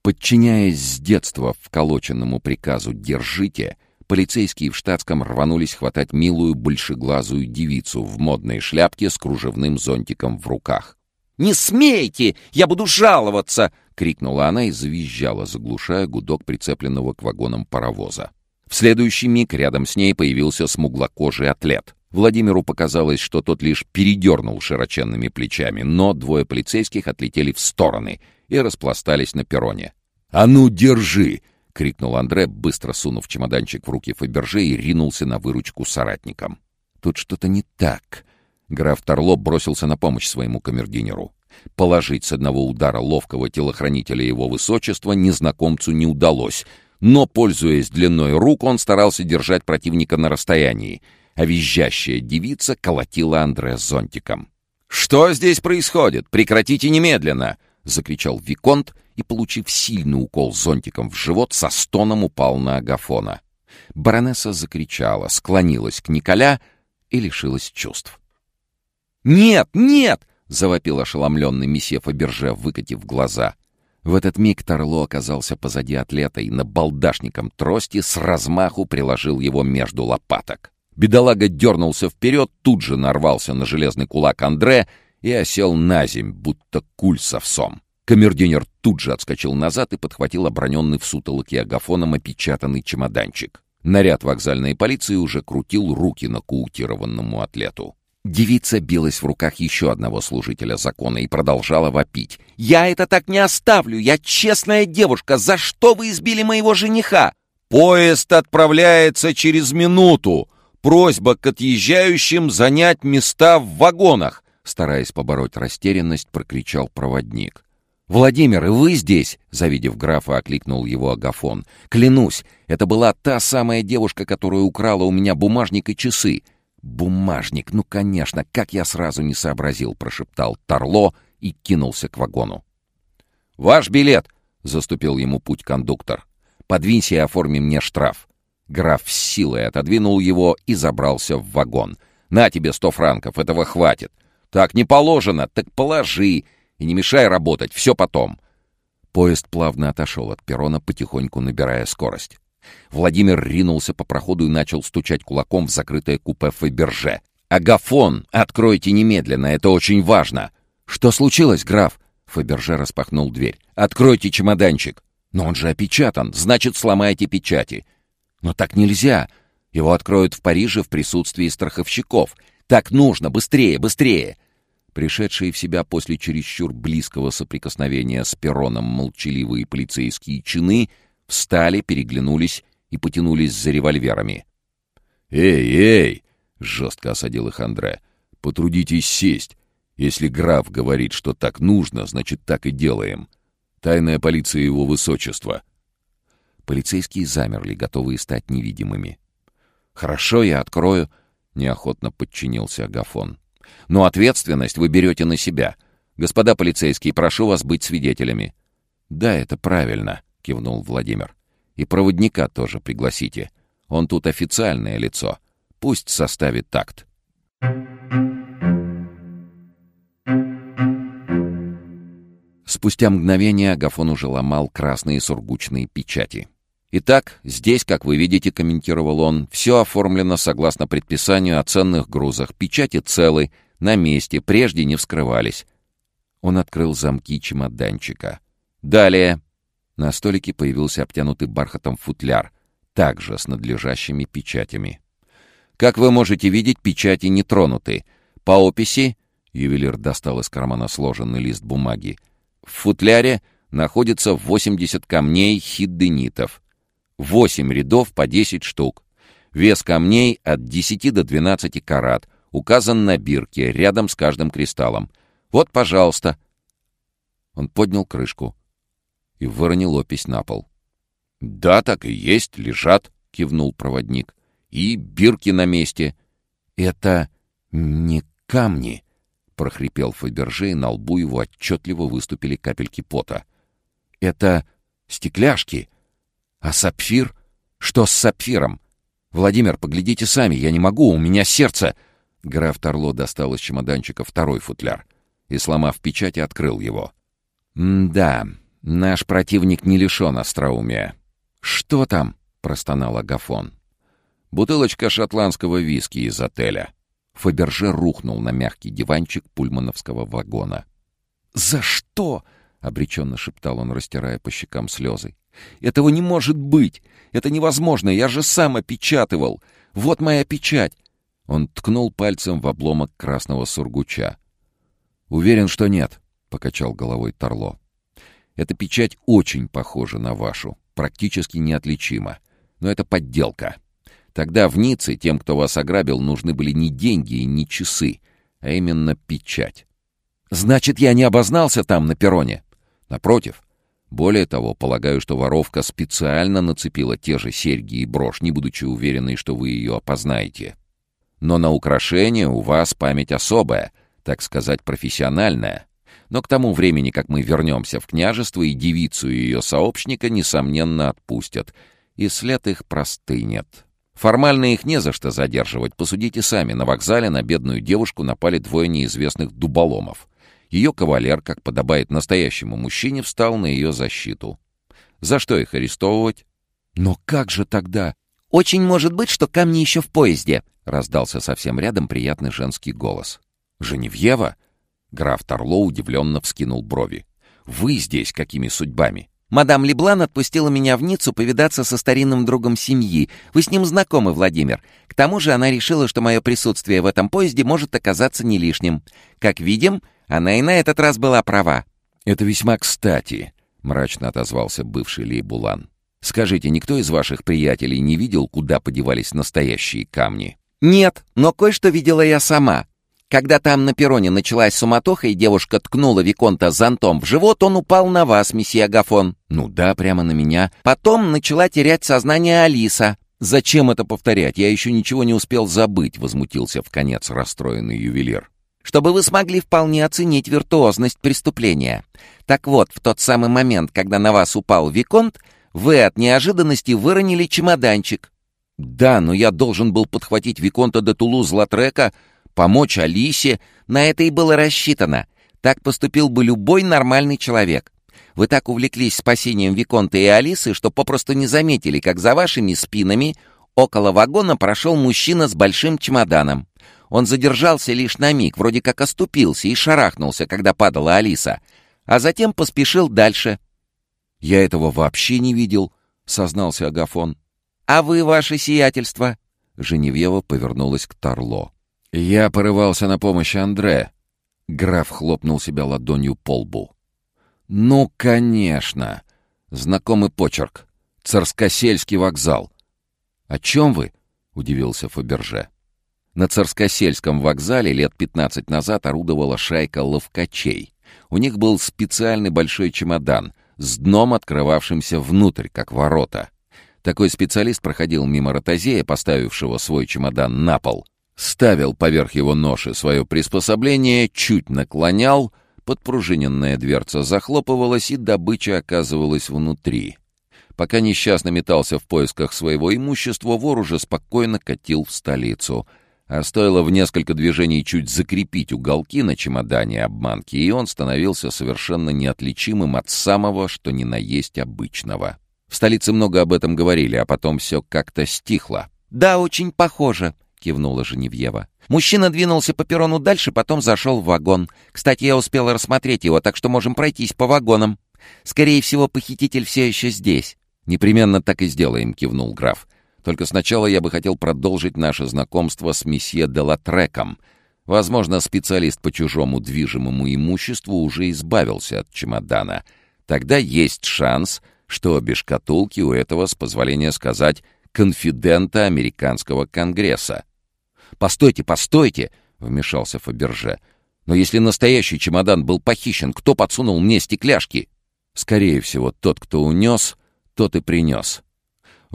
Подчиняясь с детства вколоченному приказу «держите», полицейские в штатском рванулись хватать милую большеглазую девицу в модной шляпке с кружевным зонтиком в руках. «Не смейте! Я буду жаловаться!» — крикнула она и завизжала, заглушая гудок прицепленного к вагонам паровоза. В следующий миг рядом с ней появился смуглокожий атлет. Владимиру показалось, что тот лишь передернул широченными плечами, но двое полицейских отлетели в стороны и распластались на перроне. «А ну, держи!» — крикнул Андре, быстро сунув чемоданчик в руки Фаберже и ринулся на выручку соратникам. «Тут что-то не так», Граф Торло бросился на помощь своему камердинеру. Положить с одного удара ловкого телохранителя его высочества незнакомцу не удалось, но, пользуясь длиной рук, он старался держать противника на расстоянии, а визжащая девица колотила Андре зонтиком. «Что здесь происходит? Прекратите немедленно!» — закричал Виконт и, получив сильный укол зонтиком в живот, со стоном упал на Агафона. Баронесса закричала, склонилась к Николя и лишилась чувств. «Нет, нет!» — завопил ошеломленный месье Фаберже, выкатив глаза. В этот миг Торло оказался позади атлета и набалдашником трости с размаху приложил его между лопаток. Бедолага дернулся вперед, тут же нарвался на железный кулак Андре и осел на земь, будто куль с овсом. Камердинер тут же отскочил назад и подхватил оброненный в сутолоке агафоном опечатанный чемоданчик. Наряд вокзальной полиции уже крутил руки на каутированному атлету. Девица билась в руках еще одного служителя закона и продолжала вопить. «Я это так не оставлю! Я честная девушка! За что вы избили моего жениха?» «Поезд отправляется через минуту! Просьба к отъезжающим занять места в вагонах!» Стараясь побороть растерянность, прокричал проводник. «Владимир, и вы здесь?» — завидев графа, окликнул его Агафон. «Клянусь, это была та самая девушка, которая украла у меня бумажник и часы». «Бумажник, ну, конечно, как я сразу не сообразил», — прошептал Торло и кинулся к вагону. «Ваш билет!» — заступил ему путь кондуктор. «Подвинься и оформи мне штраф». Граф с силой отодвинул его и забрался в вагон. «На тебе сто франков, этого хватит». «Так не положено, так положи!» И не мешай работать, все потом». Поезд плавно отошел от перрона, потихоньку набирая скорость. Владимир ринулся по проходу и начал стучать кулаком в закрытое купе Фаберже. «Агафон! Откройте немедленно, это очень важно!» «Что случилось, граф?» Фаберже распахнул дверь. «Откройте чемоданчик!» «Но он же опечатан, значит, сломайте печати!» «Но так нельзя! Его откроют в Париже в присутствии страховщиков! Так нужно! Быстрее, быстрее!» Пришедшие в себя после чересчур близкого соприкосновения с перроном молчаливые полицейские чины встали, переглянулись и потянулись за револьверами. «Эй, эй!» — жестко осадил их Андре. «Потрудитесь сесть. Если граф говорит, что так нужно, значит, так и делаем. Тайная полиция его высочества». Полицейские замерли, готовые стать невидимыми. «Хорошо, я открою», — неохотно подчинился Агафон. Но ответственность вы берете на себя. Господа полицейские, прошу вас быть свидетелями». «Да, это правильно», — кивнул Владимир. «И проводника тоже пригласите. Он тут официальное лицо. Пусть составит такт». Спустя мгновение Агафон уже ломал красные сургучные печати. «Итак, здесь, как вы видите, — комментировал он, — все оформлено согласно предписанию о ценных грузах. Печати целы, на месте, прежде не вскрывались. Он открыл замки чемоданчика. Далее. На столике появился обтянутый бархатом футляр, также с надлежащими печатями. Как вы можете видеть, печати не тронуты. По описи, ювелир достал из кармана сложенный лист бумаги, в футляре находится 80 камней хидденитов. 8 рядов по 10 штук. Вес камней от 10 до 12 карат, указан на бирке, рядом с каждым кристаллом. «Вот, пожалуйста». Он поднял крышку и выронил опись на пол. «Да, так и есть, лежат», — кивнул проводник. «И бирки на месте». «Это не камни», — прохрипел Фаберже, и на лбу его отчетливо выступили капельки пота. «Это стекляшки. А сапфир? Что с сапфиром? Владимир, поглядите сами, я не могу, у меня сердце...» Граф Торло достал из чемоданчика второй футляр и, сломав печать, открыл его. «Да, наш противник не лишен остроумия». «Что там?» — простонал Агафон. «Бутылочка шотландского виски из отеля». Фаберже рухнул на мягкий диванчик пульмановского вагона. «За что?» — обреченно шептал он, растирая по щекам слезы. «Этого не может быть! Это невозможно! Я же сам опечатывал! Вот моя печать! Он ткнул пальцем в обломок красного сургуча. «Уверен, что нет», — покачал головой Торло. «Эта печать очень похожа на вашу, практически неотличима. Но это подделка. Тогда в Ницце тем, кто вас ограбил, нужны были не деньги и не часы, а именно печать. Значит, я не обознался там, на перроне? Напротив. Более того, полагаю, что воровка специально нацепила те же серьги и брошь, не будучи уверенной, что вы ее опознаете. Но на украшение у вас память особая, так сказать, профессиональная. Но к тому времени, как мы вернемся в княжество, и девицу и ее сообщника, несомненно, отпустят, и след их простынет. Формально их не за что задерживать. Посудите сами, на вокзале на бедную девушку напали двое неизвестных дуболомов. Ее кавалер, как подобает настоящему мужчине, встал на ее защиту. За что их арестовывать? Но как же тогда? «Очень может быть, что камни еще в поезде», — раздался совсем рядом приятный женский голос. «Женевьева?» Граф Торло удивленно вскинул брови. «Вы здесь какими судьбами?» «Мадам Леблан отпустила меня в Ниццу повидаться со старинным другом семьи. Вы с ним знакомы, Владимир. К тому же она решила, что мое присутствие в этом поезде может оказаться не лишним. Как видим, она и на этот раз была права». «Это весьма кстати», — мрачно отозвался бывший Лейбулан. Скажите, никто из ваших приятелей не видел, куда подевались настоящие камни?» «Нет, но кое-что видела я сама. Когда там на перроне началась суматоха, и девушка ткнула Виконта зонтом в живот, он упал на вас, месье Агафон». «Ну да, прямо на меня». Потом начала терять сознание Алиса. «Зачем это повторять? Я еще ничего не успел забыть», — возмутился в конец расстроенный ювелир. «Чтобы вы смогли вполне оценить виртуозность преступления. Так вот, в тот самый момент, когда на вас упал Виконт, вы от неожиданности выронили чемоданчик». «Да, но я должен был подхватить Виконта де Тулуз-Латрека, помочь Алисе. На это и было рассчитано. Так поступил бы любой нормальный человек. Вы так увлеклись спасением Виконта и Алисы, что попросту не заметили, как за вашими спинами около вагона прошел мужчина с большим чемоданом. Он задержался лишь на миг, вроде как оступился и шарахнулся, когда падала Алиса, а затем поспешил дальше. «Я этого вообще не видел», — сознался Агафон. «А вы, ваше сиятельство?» Женевьева повернулась к Тарло. «Я порывался на помощь Андре». Граф хлопнул себя ладонью по лбу. «Ну, конечно! Знакомый почерк. Царскосельский вокзал». «О чем вы?» — удивился Фаберже. На Царскосельском вокзале лет пятнадцать назад орудовала шайка ловкачей. У них был специальный большой чемодан с дном, открывавшимся внутрь, как ворота. Такой специалист проходил мимо ротозея, поставившего свой чемодан на пол, ставил поверх его ноши свое приспособление, чуть наклонял — Подпружиненная дверца захлопывалась, и добыча оказывалась внутри. Пока несчастно метался в поисках своего имущества, вор уже спокойно катил в столицу. А стоило в несколько движений чуть закрепить уголки на чемодане обманки, и он становился совершенно неотличимым от самого, что ни на есть обычного. В столице много об этом говорили, а потом все как-то стихло. «Да, очень похоже», — кивнула Женевьева. Мужчина двинулся по перрону дальше, потом зашел в вагон. Кстати, я успела рассмотреть его, так что можем пройтись по вагонам. Скорее всего, похититель все еще здесь». «Непременно так и сделаем», — кивнул граф. «Только сначала я бы хотел продолжить наше знакомство с месье Делатреком. Возможно, специалист по чужому движимому имуществу уже избавился от чемодана. Тогда есть шанс, что обе шкатулки у этого, с позволения сказать, конфидента американского конгресса. «Постойте, постойте!» — вмешался Фаберже. «Но если настоящий чемодан был похищен, кто подсунул мне стекляшки?» «Скорее всего, тот, кто унес, тот и принес.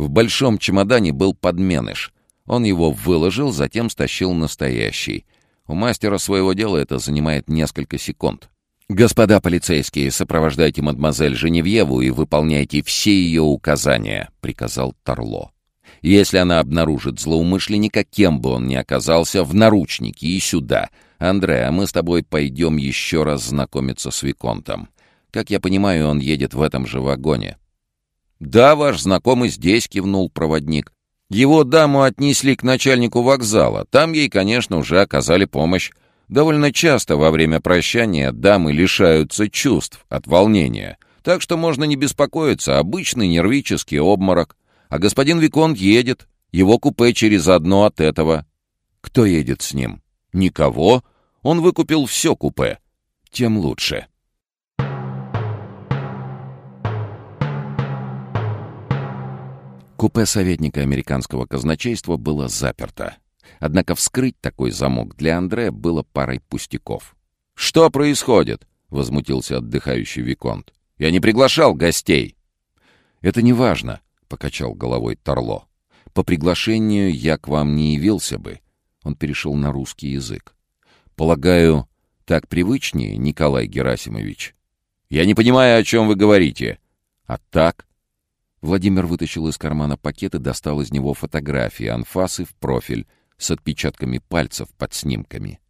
В большом чемодане был подменыш. Он его выложил, затем стащил настоящий. У мастера своего дела это занимает несколько секунд. «Господа полицейские, сопровождайте мадемуазель Женевьеву и выполняйте все ее указания», — приказал Торло. Если она обнаружит злоумышленника, кем бы он ни оказался, в наручники и сюда. Андреа, мы с тобой пойдем еще раз знакомиться с Виконтом. Как я понимаю, он едет в этом же вагоне». «Да, ваш знакомый здесь», — кивнул проводник. «Его даму отнесли к начальнику вокзала. Там ей, конечно, уже оказали помощь. Довольно часто во время прощания дамы лишаются чувств от волнения. Так что можно не беспокоиться, обычный нервический обморок. А господин Виконт едет. Его купе через одно от этого. Кто едет с ним? Никого. Он выкупил все купе. Тем лучше. Купе советника американского казначейства было заперто. Однако вскрыть такой замок для Андре было парой пустяков. «Что происходит?» — возмутился отдыхающий Виконт. «Я не приглашал гостей». «Это не важно покачал головой Торло. По приглашению я к вам не явился бы. Он перешел на русский язык. Полагаю, так привычнее, Николай Герасимович. Я не понимаю, о чем вы говорите. А так? Владимир вытащил из кармана пакет и достал из него фотографии анфасы в профиль с отпечатками пальцев под снимками.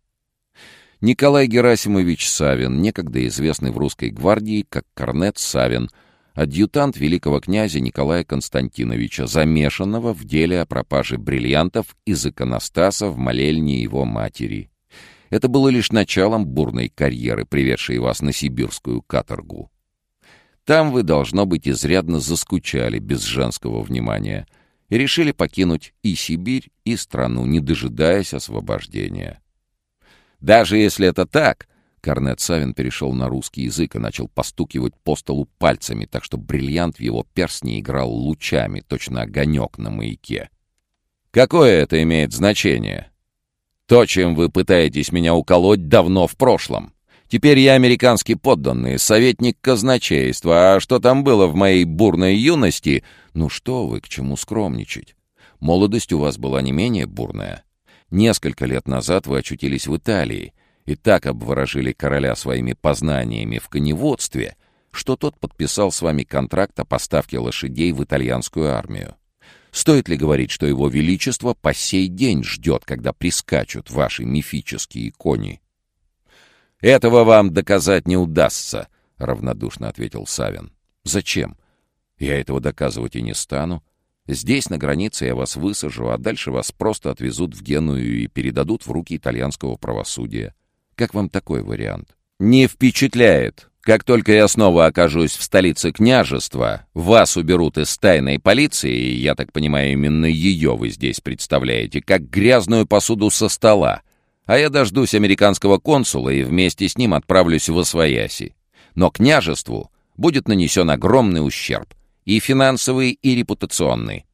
Николай Герасимович Савин, некогда известный в русской гвардии как Корнет Савин, адъютант великого князя Николая Константиновича, замешанного в деле о пропаже бриллиантов из иконостаса в молельне его матери. Это было лишь началом бурной карьеры, приведшей вас на сибирскую каторгу. Там вы, должно быть, изрядно заскучали без женского внимания и решили покинуть и Сибирь, и страну, не дожидаясь освобождения. Даже если это так, Корнет Савин перешел на русский язык и начал постукивать по столу пальцами, так что бриллиант в его перстне играл лучами, точно огонек на маяке. «Какое это имеет значение? То, чем вы пытаетесь меня уколоть, давно в прошлом. Теперь я американский подданный, советник казначейства, а что там было в моей бурной юности? Ну что вы, к чему скромничать? Молодость у вас была не менее бурная. Несколько лет назад вы очутились в Италии, и так обворожили короля своими познаниями в коневодстве, что тот подписал с вами контракт о поставке лошадей в итальянскую армию. Стоит ли говорить, что его величество по сей день ждет, когда прискачут ваши мифические кони? «Этого вам доказать не удастся», — равнодушно ответил Савин. «Зачем? Я этого доказывать и не стану. Здесь, на границе, я вас высажу, а дальше вас просто отвезут в Геную и передадут в руки итальянского правосудия. Как вам такой вариант? Не впечатляет. Как только я снова окажусь в столице княжества, вас уберут из тайной полиции, и, я так понимаю, именно ее вы здесь представляете, как грязную посуду со стола. А я дождусь американского консула и вместе с ним отправлюсь в Освояси. Но княжеству будет нанесен огромный ущерб. И финансовый, и репутационный.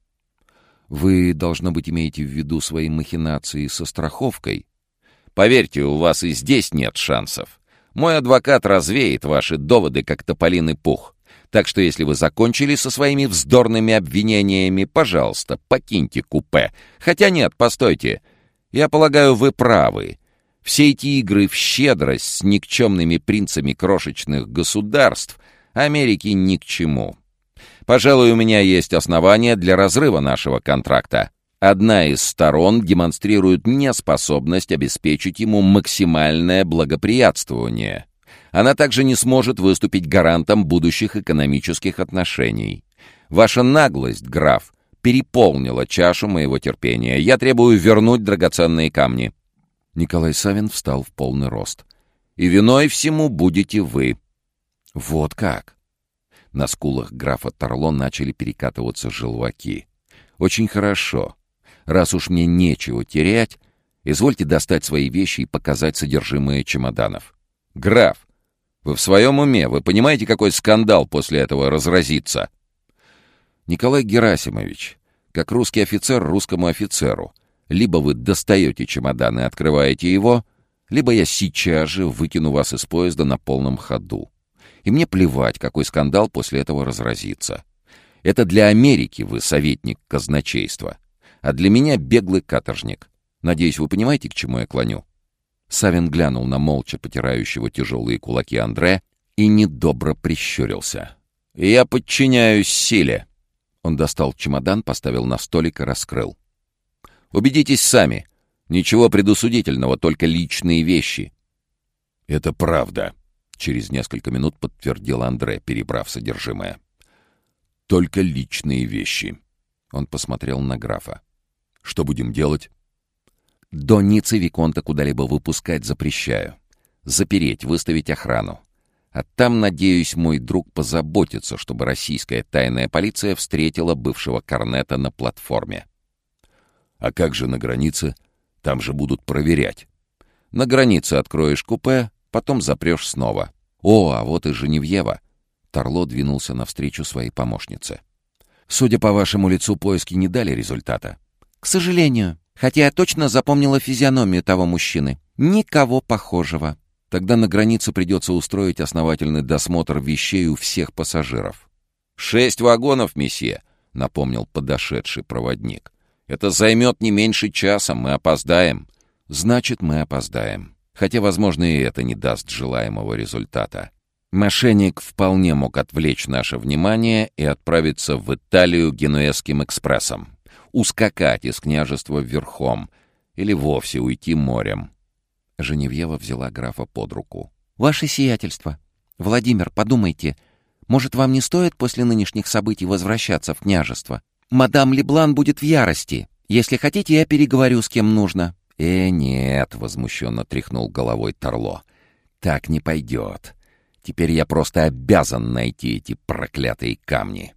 Вы, должно быть, имеете в виду свои махинации со страховкой? Поверьте, у вас и здесь нет шансов. Мой адвокат развеет ваши доводы, как тополиный пух. Так что если вы закончили со своими вздорными обвинениями, пожалуйста, покиньте купе. Хотя нет, постойте. Я полагаю, вы правы. Все эти игры в щедрость с никчемными принцами крошечных государств Америки ни к чему. Пожалуй, у меня есть основания для разрыва нашего контракта. Одна из сторон демонстрирует неспособность обеспечить ему максимальное благоприятствование. Она также не сможет выступить гарантом будущих экономических отношений. Ваша наглость, граф, переполнила чашу моего терпения. Я требую вернуть драгоценные камни». Николай Савин встал в полный рост. «И виной всему будете вы». «Вот как!» На скулах графа Торло начали перекатываться желваки. «Очень хорошо. Раз уж мне нечего терять, извольте достать свои вещи и показать содержимое чемоданов. Граф, вы в своем уме? Вы понимаете, какой скандал после этого разразится? Николай Герасимович, как русский офицер русскому офицеру, либо вы достаете чемодан и открываете его, либо я сейчас же выкину вас из поезда на полном ходу. И мне плевать, какой скандал после этого разразится. Это для Америки вы советник казначейства а для меня беглый каторжник. Надеюсь, вы понимаете, к чему я клоню?» Савин глянул на молча потирающего тяжелые кулаки Андре и недобро прищурился. «Я подчиняюсь силе!» Он достал чемодан, поставил на столик и раскрыл. «Убедитесь сами. Ничего предусудительного, только личные вещи». «Это правда», — через несколько минут подтвердил Андре, перебрав содержимое. «Только личные вещи». Он посмотрел на графа. Что будем делать? До Ниццы Виконта куда-либо выпускать запрещаю. Запереть, выставить охрану. А там, надеюсь, мой друг позаботится, чтобы российская тайная полиция встретила бывшего корнета на платформе. А как же на границе? Там же будут проверять. На границе откроешь купе, потом запрешь снова. О, а вот и Женевьева. Торло двинулся навстречу своей помощнице. Судя по вашему лицу, поиски не дали результата. «К сожалению. Хотя я точно запомнила физиономию того мужчины. Никого похожего». Тогда на границе придется устроить основательный досмотр вещей у всех пассажиров. «Шесть вагонов, месье», — напомнил подошедший проводник. «Это займет не меньше часа, мы опоздаем». «Значит, мы опоздаем. Хотя, возможно, и это не даст желаемого результата». Мошенник вполне мог отвлечь наше внимание и отправиться в Италию генуэзским экспрессом ускакать из княжества верхом или вовсе уйти морем. Женевьева взяла графа под руку. «Ваше сиятельство! Владимир, подумайте, может, вам не стоит после нынешних событий возвращаться в княжество? Мадам Леблан будет в ярости. Если хотите, я переговорю с кем нужно». «Э, нет», — возмущенно тряхнул головой Торло. «Так не пойдет. Теперь я просто обязан найти эти проклятые камни».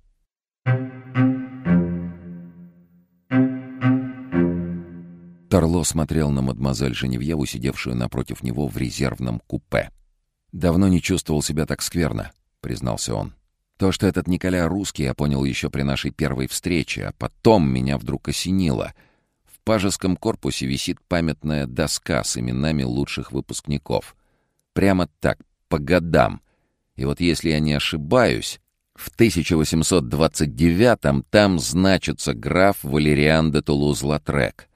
Торло смотрел на мадемуазель Женевьеву, сидевшую напротив него в резервном купе. «Давно не чувствовал себя так скверно», — признался он. «То, что этот Николя русский, я понял еще при нашей первой встрече, а потом меня вдруг осенило. В пажеском корпусе висит памятная доска с именами лучших выпускников. Прямо так, по годам. И вот если я не ошибаюсь, в 1829-м там значится граф Валериан де Тулуз-Латрек.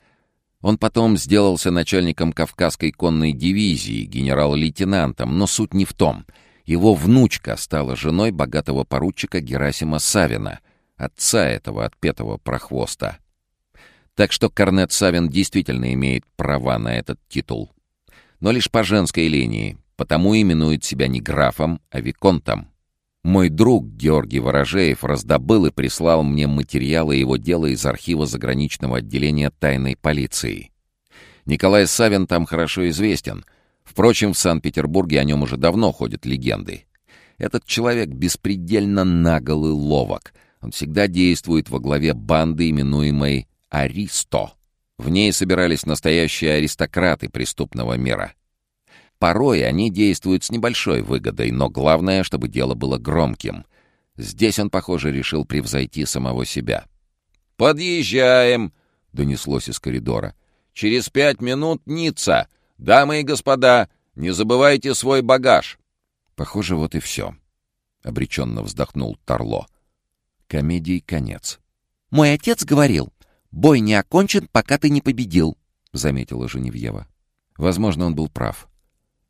Он потом сделался начальником Кавказской конной дивизии, генерал-лейтенантом, но суть не в том. Его внучка стала женой богатого поручика Герасима Савина, отца этого отпетого прохвоста. Так что Корнет Савин действительно имеет права на этот титул. Но лишь по женской линии, потому именует себя не графом, а виконтом. Мой друг Георгий Ворожеев раздобыл и прислал мне материалы его дела из архива заграничного отделения тайной полиции. Николай Савин там хорошо известен. Впрочем, в Санкт-Петербурге о нем уже давно ходят легенды. Этот человек беспредельно нагол ловок. Он всегда действует во главе банды, именуемой «Аристо». В ней собирались настоящие аристократы преступного мира — Порой они действуют с небольшой выгодой, но главное, чтобы дело было громким. Здесь он, похоже, решил превзойти самого себя. «Подъезжаем!» — донеслось из коридора. «Через пять минут Ницца! Дамы и господа, не забывайте свой багаж!» Похоже, вот и все. Обреченно вздохнул Торло. Комедии конец. «Мой отец говорил, бой не окончен, пока ты не победил», — заметила Женевьева. Возможно, он был прав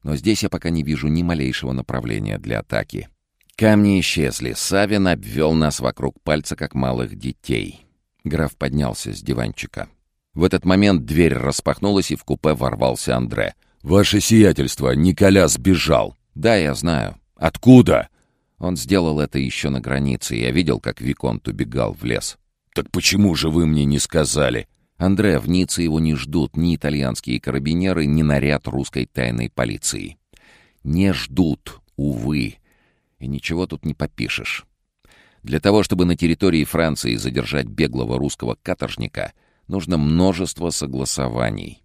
но здесь я пока не вижу ни малейшего направления для атаки. Камни исчезли, Савин обвел нас вокруг пальца, как малых детей. Граф поднялся с диванчика. В этот момент дверь распахнулась, и в купе ворвался Андре. «Ваше сиятельство, Николя сбежал!» «Да, я знаю». «Откуда?» Он сделал это еще на границе, я видел, как Виконт убегал в лес. «Так почему же вы мне не сказали?» Андре, в Ницце его не ждут ни итальянские карабинеры, ни наряд русской тайной полиции. Не ждут, увы. И ничего тут не попишешь. Для того, чтобы на территории Франции задержать беглого русского каторжника, нужно множество согласований.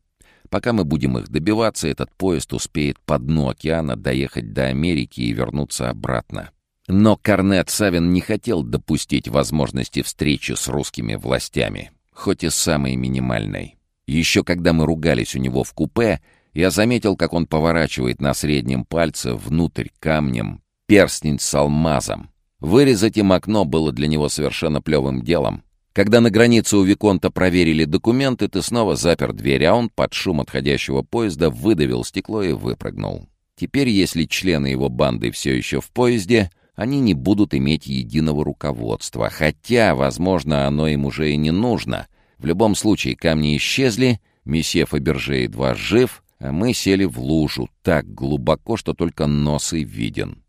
Пока мы будем их добиваться, этот поезд успеет по дну океана доехать до Америки и вернуться обратно. Но Корнет Савин не хотел допустить возможности встречи с русскими властями хоть и самой минимальной. Еще когда мы ругались у него в купе, я заметил, как он поворачивает на среднем пальце внутрь камнем перстень с алмазом. Вырезать им окно было для него совершенно плевым делом. Когда на границе у Виконта проверили документы, ты снова запер дверь, а он под шум отходящего поезда выдавил стекло и выпрыгнул. Теперь, если члены его банды все еще в поезде, они не будут иметь единого руководства, хотя, возможно, оно им уже и не нужно. В любом случае, камни исчезли, месье Фаберже едва жив, а мы сели в лужу так глубоко, что только нос и виден.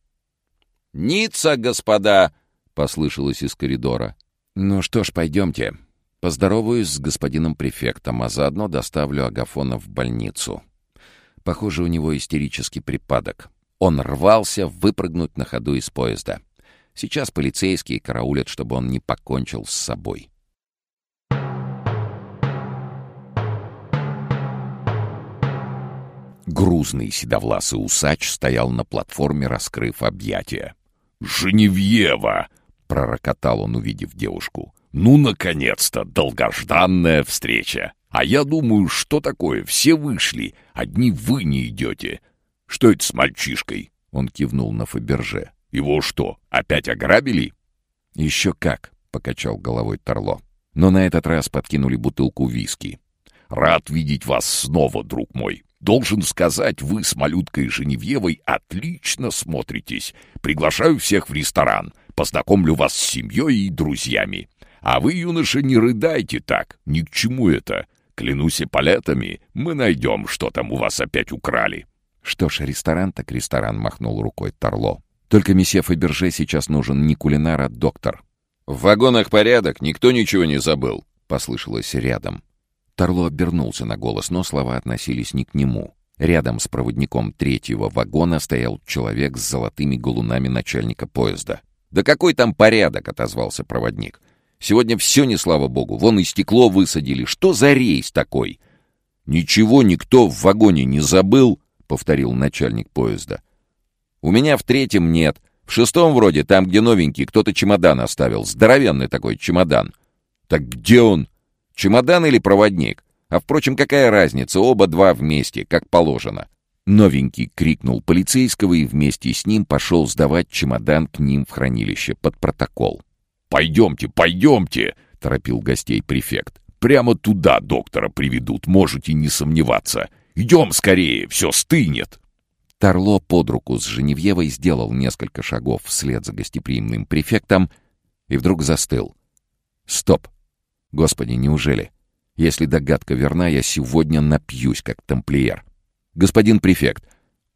«Ницца, господа!» — послышалось из коридора. «Ну что ж, пойдемте. Поздороваюсь с господином префектом, а заодно доставлю Агафона в больницу. Похоже, у него истерический припадок». Он рвался выпрыгнуть на ходу из поезда. Сейчас полицейские караулят, чтобы он не покончил с собой. Грузный седовласый усач стоял на платформе, раскрыв объятия. «Женевьева!» — пророкотал он, увидев девушку. «Ну, наконец-то, долгожданная встреча! А я думаю, что такое, все вышли, одни вы не идете. «Что это с мальчишкой?» — он кивнул на Фаберже. «Его что, опять ограбили?» «Еще как!» — покачал головой Торло. Но на этот раз подкинули бутылку виски. «Рад видеть вас снова, друг мой. Должен сказать, вы с малюткой Женевьевой отлично смотритесь. Приглашаю всех в ресторан. Познакомлю вас с семьей и друзьями. А вы, юноша, не рыдайте так. Ни к чему это. Клянусь эполетами, мы найдем, что там у вас опять украли. «Что ж, ресторан так ресторан», — махнул рукой Торло. «Только месье Фаберже сейчас нужен не кулинар, а доктор». «В вагонах порядок, никто ничего не забыл», — послышалось рядом. Торло обернулся на голос, но слова относились не к нему. Рядом с проводником третьего вагона стоял человек с золотыми галунами начальника поезда. «Да какой там порядок?» — отозвался проводник. «Сегодня все не слава богу. Вон и стекло высадили. Что за рейс такой?» «Ничего никто в вагоне не забыл?» Повторил начальник поезда. У меня в третьем нет. В шестом вроде, там, где новенький, кто-то чемодан оставил. Здоровенный такой чемодан. Так где он? Чемодан или проводник? А впрочем, какая разница? Оба два вместе, как положено. Новенький крикнул полицейского и вместе с ним пошел сдавать чемодан к ним в хранилище под протокол. «Пойдемте, пойдемте!» — торопил гостей префект. «Прямо туда доктора приведут, можете не сомневаться. Идем скорее, все стынет!» Тарло под руку с Женевьевой сделал несколько шагов вслед за гостеприимным префектом и вдруг застыл. «Стоп! Господи, неужели? Если догадка верна, я сегодня напьюсь, как тамплиер. Господин префект,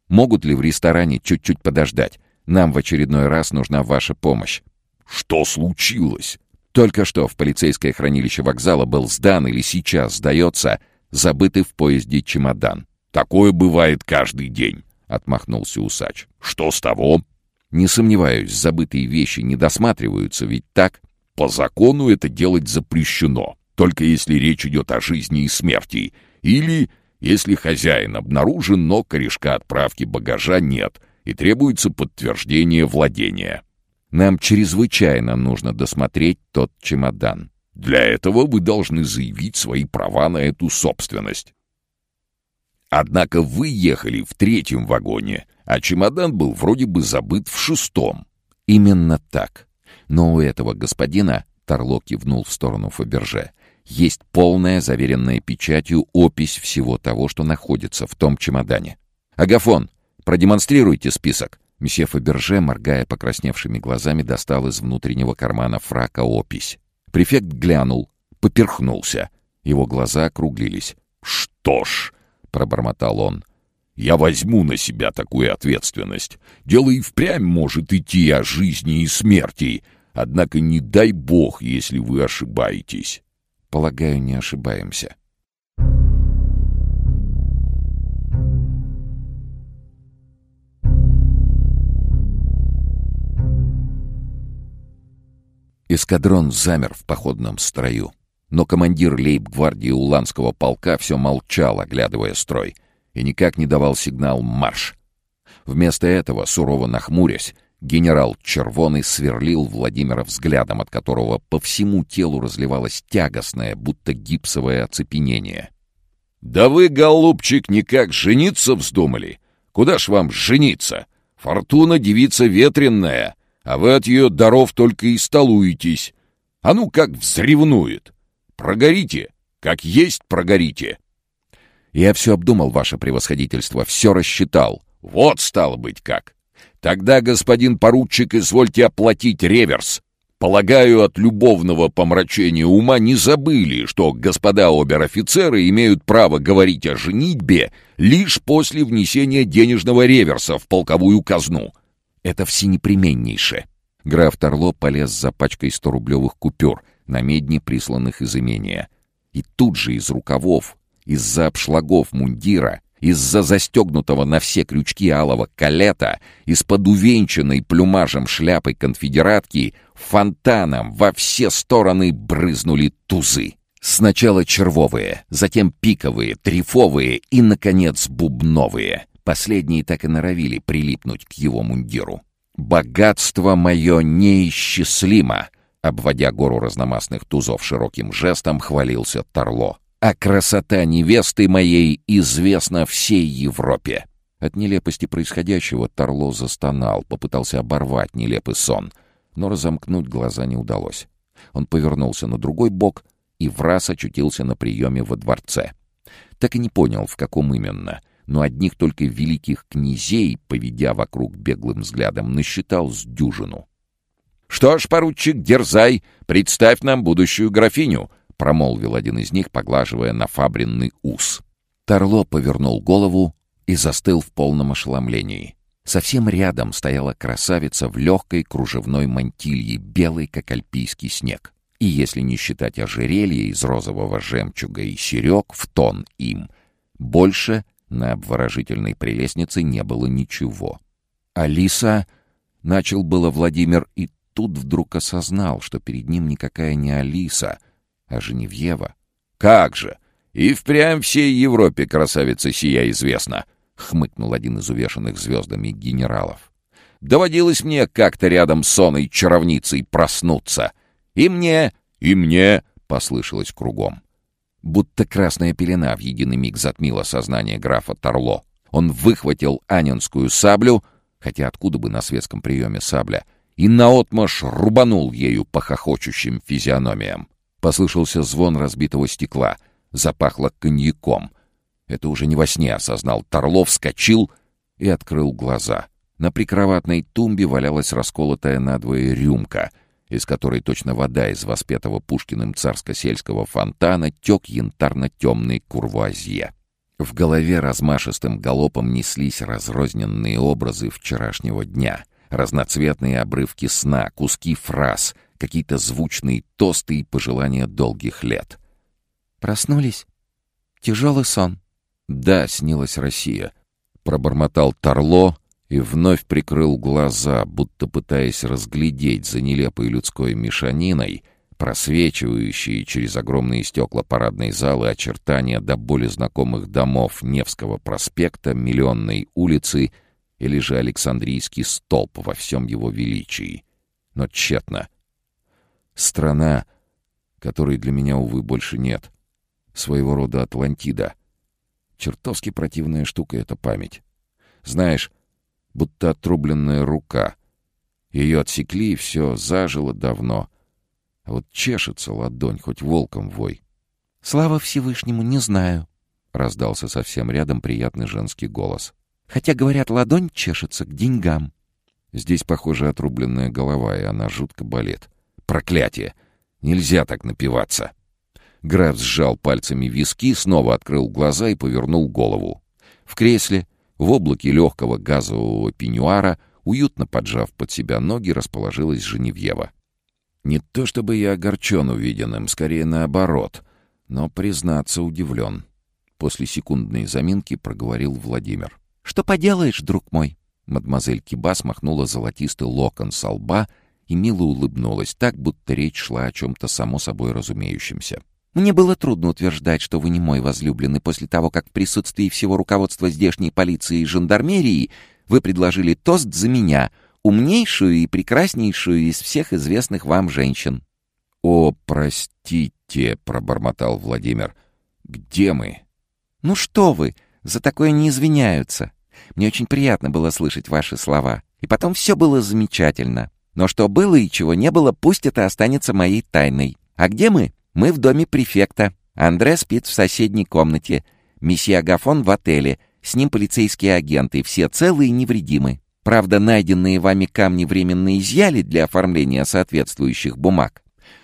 могут ли в ресторане чуть-чуть подождать? Нам в очередной раз нужна ваша помощь». «Что случилось?» Только что в полицейское хранилище вокзала был сдан или сейчас сдается забытый в поезде чемодан. «Такое бывает каждый день», — отмахнулся усач. «Что с того?» «Не сомневаюсь, забытые вещи не досматриваются, ведь так?» «По закону это делать запрещено, только если речь идет о жизни и смерти, или если хозяин обнаружен, но корешка отправки багажа нет, и требуется подтверждение владения». Нам чрезвычайно нужно досмотреть тот чемодан. Для этого вы должны заявить свои права на эту собственность. Однако вы ехали в третьем вагоне, а чемодан был вроде бы забыт в шестом. Именно так. Но у этого господина, Торло кивнул в сторону Фаберже, есть полная, заверенная печатью, опись всего того, что находится в том чемодане. Агафон, продемонстрируйте список. Месье Фаберже, моргая покрасневшими глазами, достал из внутреннего кармана фрака опись. Префект глянул, поперхнулся. Его глаза округлились. «Что ж», — пробормотал он, — «я возьму на себя такую ответственность. Дело и впрямь может идти о жизни и смерти, однако не дай бог, если вы ошибаетесь». «Полагаю, не ошибаемся». Эскадрон замер в походном строю. Но командир лейб-гвардии Уланского полка все молчал, оглядывая строй, и никак не давал сигнал «марш». Вместо этого, сурово нахмурясь, генерал Червоный сверлил Владимира взглядом, от которого по всему телу разливалось тягостное, будто гипсовое оцепенение. «Да вы, голубчик, никак жениться вздумали? Куда ж вам жениться? Фортуна девица ветренная!» А вы от ее даров только и столуетесь. А ну как взревнует! Прогорите! Как есть прогорите!» «Я все обдумал, ваше превосходительство, все рассчитал». «Вот стало быть как! Тогда, господин поручик, извольте оплатить реверс. Полагаю, от любовного помрачения ума не забыли, что господа обер-офицеры имеют право говорить о женитьбе лишь после внесения денежного реверса в полковую казну». Это всенепременнейше. Граф Торло полез за пачкой сторублевых купюр, на медне присланных из имения. И тут же из рукавов, из-за обшлагов мундира, из-за застегнутого на все крючки алого калета, из-под увенчанной плюмажем шляпы конфедератки, фонтаном во все стороны брызнули тузы. Сначала червовые, затем пиковые, трифовые и, наконец, бубновые — Последние так и норовили прилипнуть к его мундиру. «Богатство мое неисчислимо!» Обводя гору разномастных тузов широким жестом, хвалился Торло. «А красота невесты моей известна всей Европе!» От нелепости происходящего Торло застонал, попытался оборвать нелепый сон, но разомкнуть глаза не удалось. Он повернулся на другой бок и враз очутился на приеме во дворце. Так и не понял, в каком именно — но одних только великих князей, поведя вокруг беглым взглядом, насчитал с дюжину. «Что ж, поручик, дерзай, представь нам будущую графиню», — промолвил один из них, поглаживая нафабренный ус. Торло повернул голову и застыл в полном ошеломлении. Совсем рядом стояла красавица в легкой кружевной мантилье, белой, как альпийский снег. И если не считать ожерелья из розового жемчуга и серег в тон им, больше на обворожительной прелестнице не было ничего. «Алиса!» — начал было Владимир, и тут вдруг осознал, что перед ним никакая не Алиса, а Женевьева. «Как же! И впрямь всей Европе красавица сия известна!» — хмыкнул один из увешанных звездами генералов. Доводилось мне как-то рядом с сонной чаровницей проснуться. И мне, и мне, — послышалось кругом. Будто красная пелена в единый миг затмила сознание графа Торло. Он выхватил анинскую саблю, хотя откуда бы на светском приеме сабля, и наотмашь рубанул ею по хохочущим физиономиям. Послышался звон разбитого стекла, запахло коньяком. Это уже не во сне осознал Торлов, вскочил и открыл глаза. На прикроватной тумбе валялась расколотая надвое рюмка, из которой точно вода из воспетого Пушкиным царско-сельского фонтана тек янтарно-темный курвуазье. В голове размашистым галопом неслись разрозненные образы вчерашнего дня, разноцветные обрывки сна, куски фраз, какие-то звучные тосты и пожелания долгих лет. «Проснулись? Тяжелый сон?» «Да, снилась Россия», — пробормотал Торло и вновь прикрыл глаза, будто пытаясь разглядеть за нелепой людской мешаниной — просвечивающие через огромные стекла парадной залы очертания до боли знакомых домов Невского проспекта, Миллионной улицы или же Александрийский столб во всем его величии. Но тщетно. Страна, которой для меня, увы, больше нет. Своего рода Атлантида. Чертовски противная штука эта память. Знаешь, будто отрубленная рука. Ее отсекли, и все зажило давно — а вот чешется ладонь, хоть волком вой. «Слава Всевышнему, не знаю», — раздался совсем рядом приятный женский голос. «Хотя, говорят, ладонь чешется к деньгам». Здесь, похоже, отрубленная голова, и она жутко болит. Проклятие! Нельзя так напиваться. Граф сжал пальцами виски, снова открыл глаза и повернул голову. В кресле, в облаке легкого газового пеньюара, уютно поджав под себя ноги, расположилась Женевьева. Не то чтобы я огорчен увиденным, скорее наоборот, но, признаться, удивлен. После секундной заминки проговорил Владимир. «Что поделаешь, друг мой?» Мадемуазель Киба смахнула золотистый локон со лба и мило улыбнулась, так, будто речь шла о чем-то само собой разумеющемся. «Мне было трудно утверждать, что вы не мой возлюбленный после того, как в присутствии всего руководства здешней полиции и жандармерии вы предложили тост за меня — умнейшую и прекраснейшую из всех известных вам женщин». «О, простите», — пробормотал Владимир. «Где мы?» «Ну что вы, за такое не извиняются. Мне очень приятно было слышать ваши слова. И потом все было замечательно. Но что было и чего не было, пусть это останется моей тайной. А где мы? Мы в доме префекта. Андре спит в соседней комнате. Месье Агафон в отеле. С ним полицейские агенты. Все целы и невредимы. Правда, найденные вами камни временно изъяли для оформления соответствующих бумаг.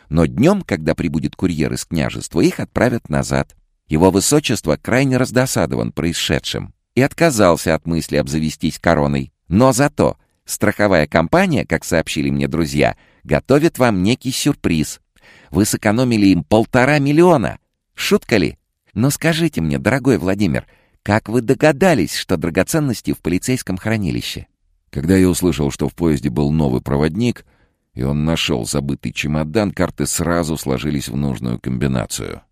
Но днем, когда прибудет курьер из княжества, их отправят назад. Его высочество крайне раздосадован происшедшим и отказался от мысли обзавестись короной. Но зато страховая компания, как сообщили мне друзья, готовит вам некий сюрприз. Вы сэкономили им полтора миллиона. Шутка ли? Но скажите мне, дорогой Владимир, как вы догадались, что драгоценности в полицейском хранилище? Когда я услышал, что в поезде был новый проводник, и он нашел забытый чемодан, карты сразу сложились в нужную комбинацию.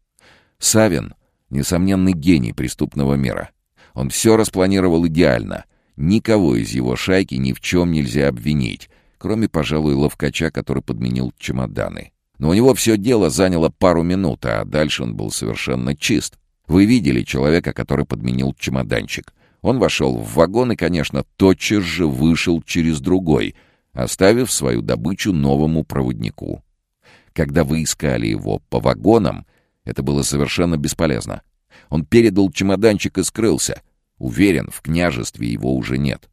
Савин — несомненный гений преступного мира. Он все распланировал идеально. Никого из его шайки ни в чем нельзя обвинить, кроме, пожалуй, ловкача, который подменил чемоданы. Но у него все дело заняло пару минут, а дальше он был совершенно чист. Вы видели человека, который подменил чемоданчик. Он вошел в вагон и, конечно, тотчас же вышел через другой, оставив свою добычу новому проводнику. Когда вы искали его по вагонам, это было совершенно бесполезно. Он передал чемоданчик и скрылся. Уверен, в княжестве его уже нет.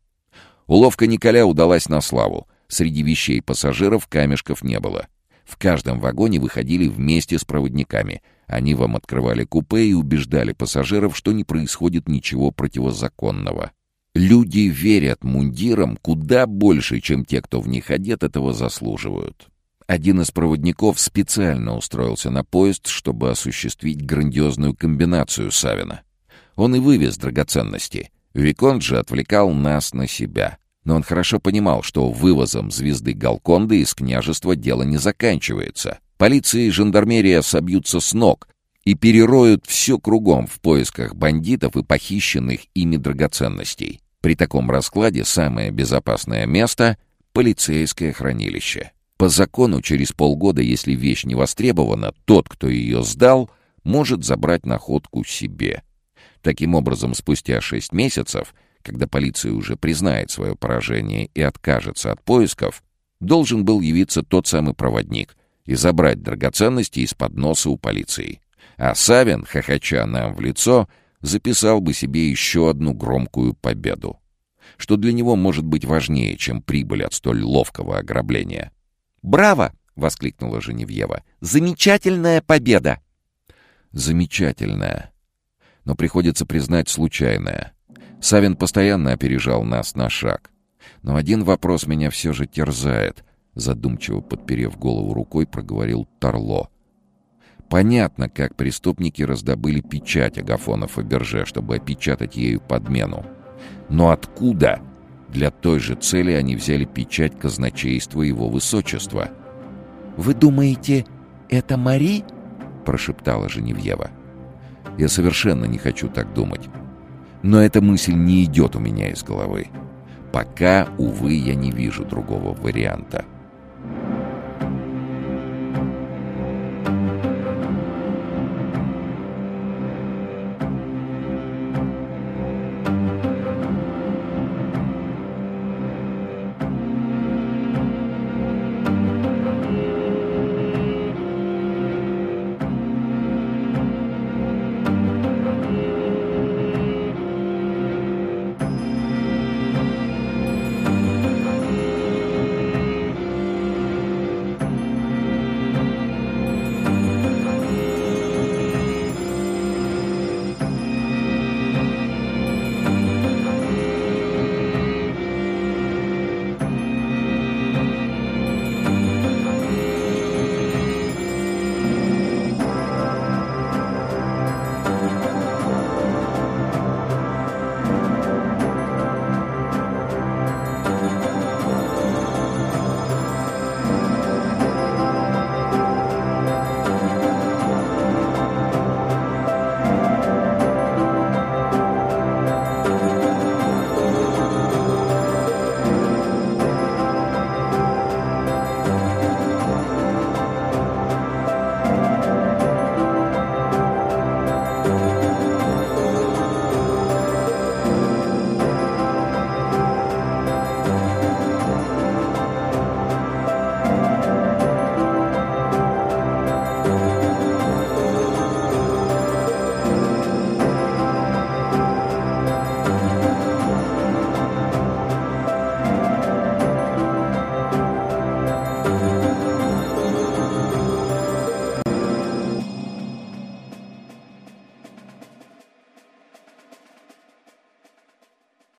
Уловка Николя удалась на славу. Среди вещей пассажиров камешков не было. В каждом вагоне выходили вместе с проводниками — они вам открывали купе и убеждали пассажиров, что не происходит ничего противозаконного. Люди верят мундирам куда больше, чем те, кто в них одет, этого заслуживают. Один из проводников специально устроился на поезд, чтобы осуществить грандиозную комбинацию Савина. Он и вывез драгоценности. Виконт же отвлекал нас на себя. Но он хорошо понимал, что вывозом звезды Галконды из княжества дело не заканчивается. Полиция и жандармерия собьются с ног и перероют все кругом в поисках бандитов и похищенных ими драгоценностей. При таком раскладе самое безопасное место — полицейское хранилище. По закону, через полгода, если вещь не востребована, тот, кто ее сдал, может забрать находку себе. Таким образом, спустя шесть месяцев, когда полиция уже признает свое поражение и откажется от поисков, должен был явиться тот самый проводник и забрать драгоценности из-под носа у полиции. А Савин, хохоча нам в лицо, записал бы себе еще одну громкую победу. Что для него может быть важнее, чем прибыль от столь ловкого ограбления. «Браво!» — воскликнула Женевьева. «Замечательная победа!» «Замечательная. Но приходится признать случайная. Савин постоянно опережал нас на шаг. Но один вопрос меня все же терзает», — задумчиво подперев голову рукой, проговорил Торло. «Понятно, как преступники раздобыли печать Агафона Фаберже, чтобы опечатать ею подмену. Но откуда для той же цели они взяли печать казначейства его высочества?» «Вы думаете, это Мари?» — прошептала Женевьева. «Я совершенно не хочу так думать. Но эта мысль не идет у меня из головы. Пока, увы, я не вижу другого варианта.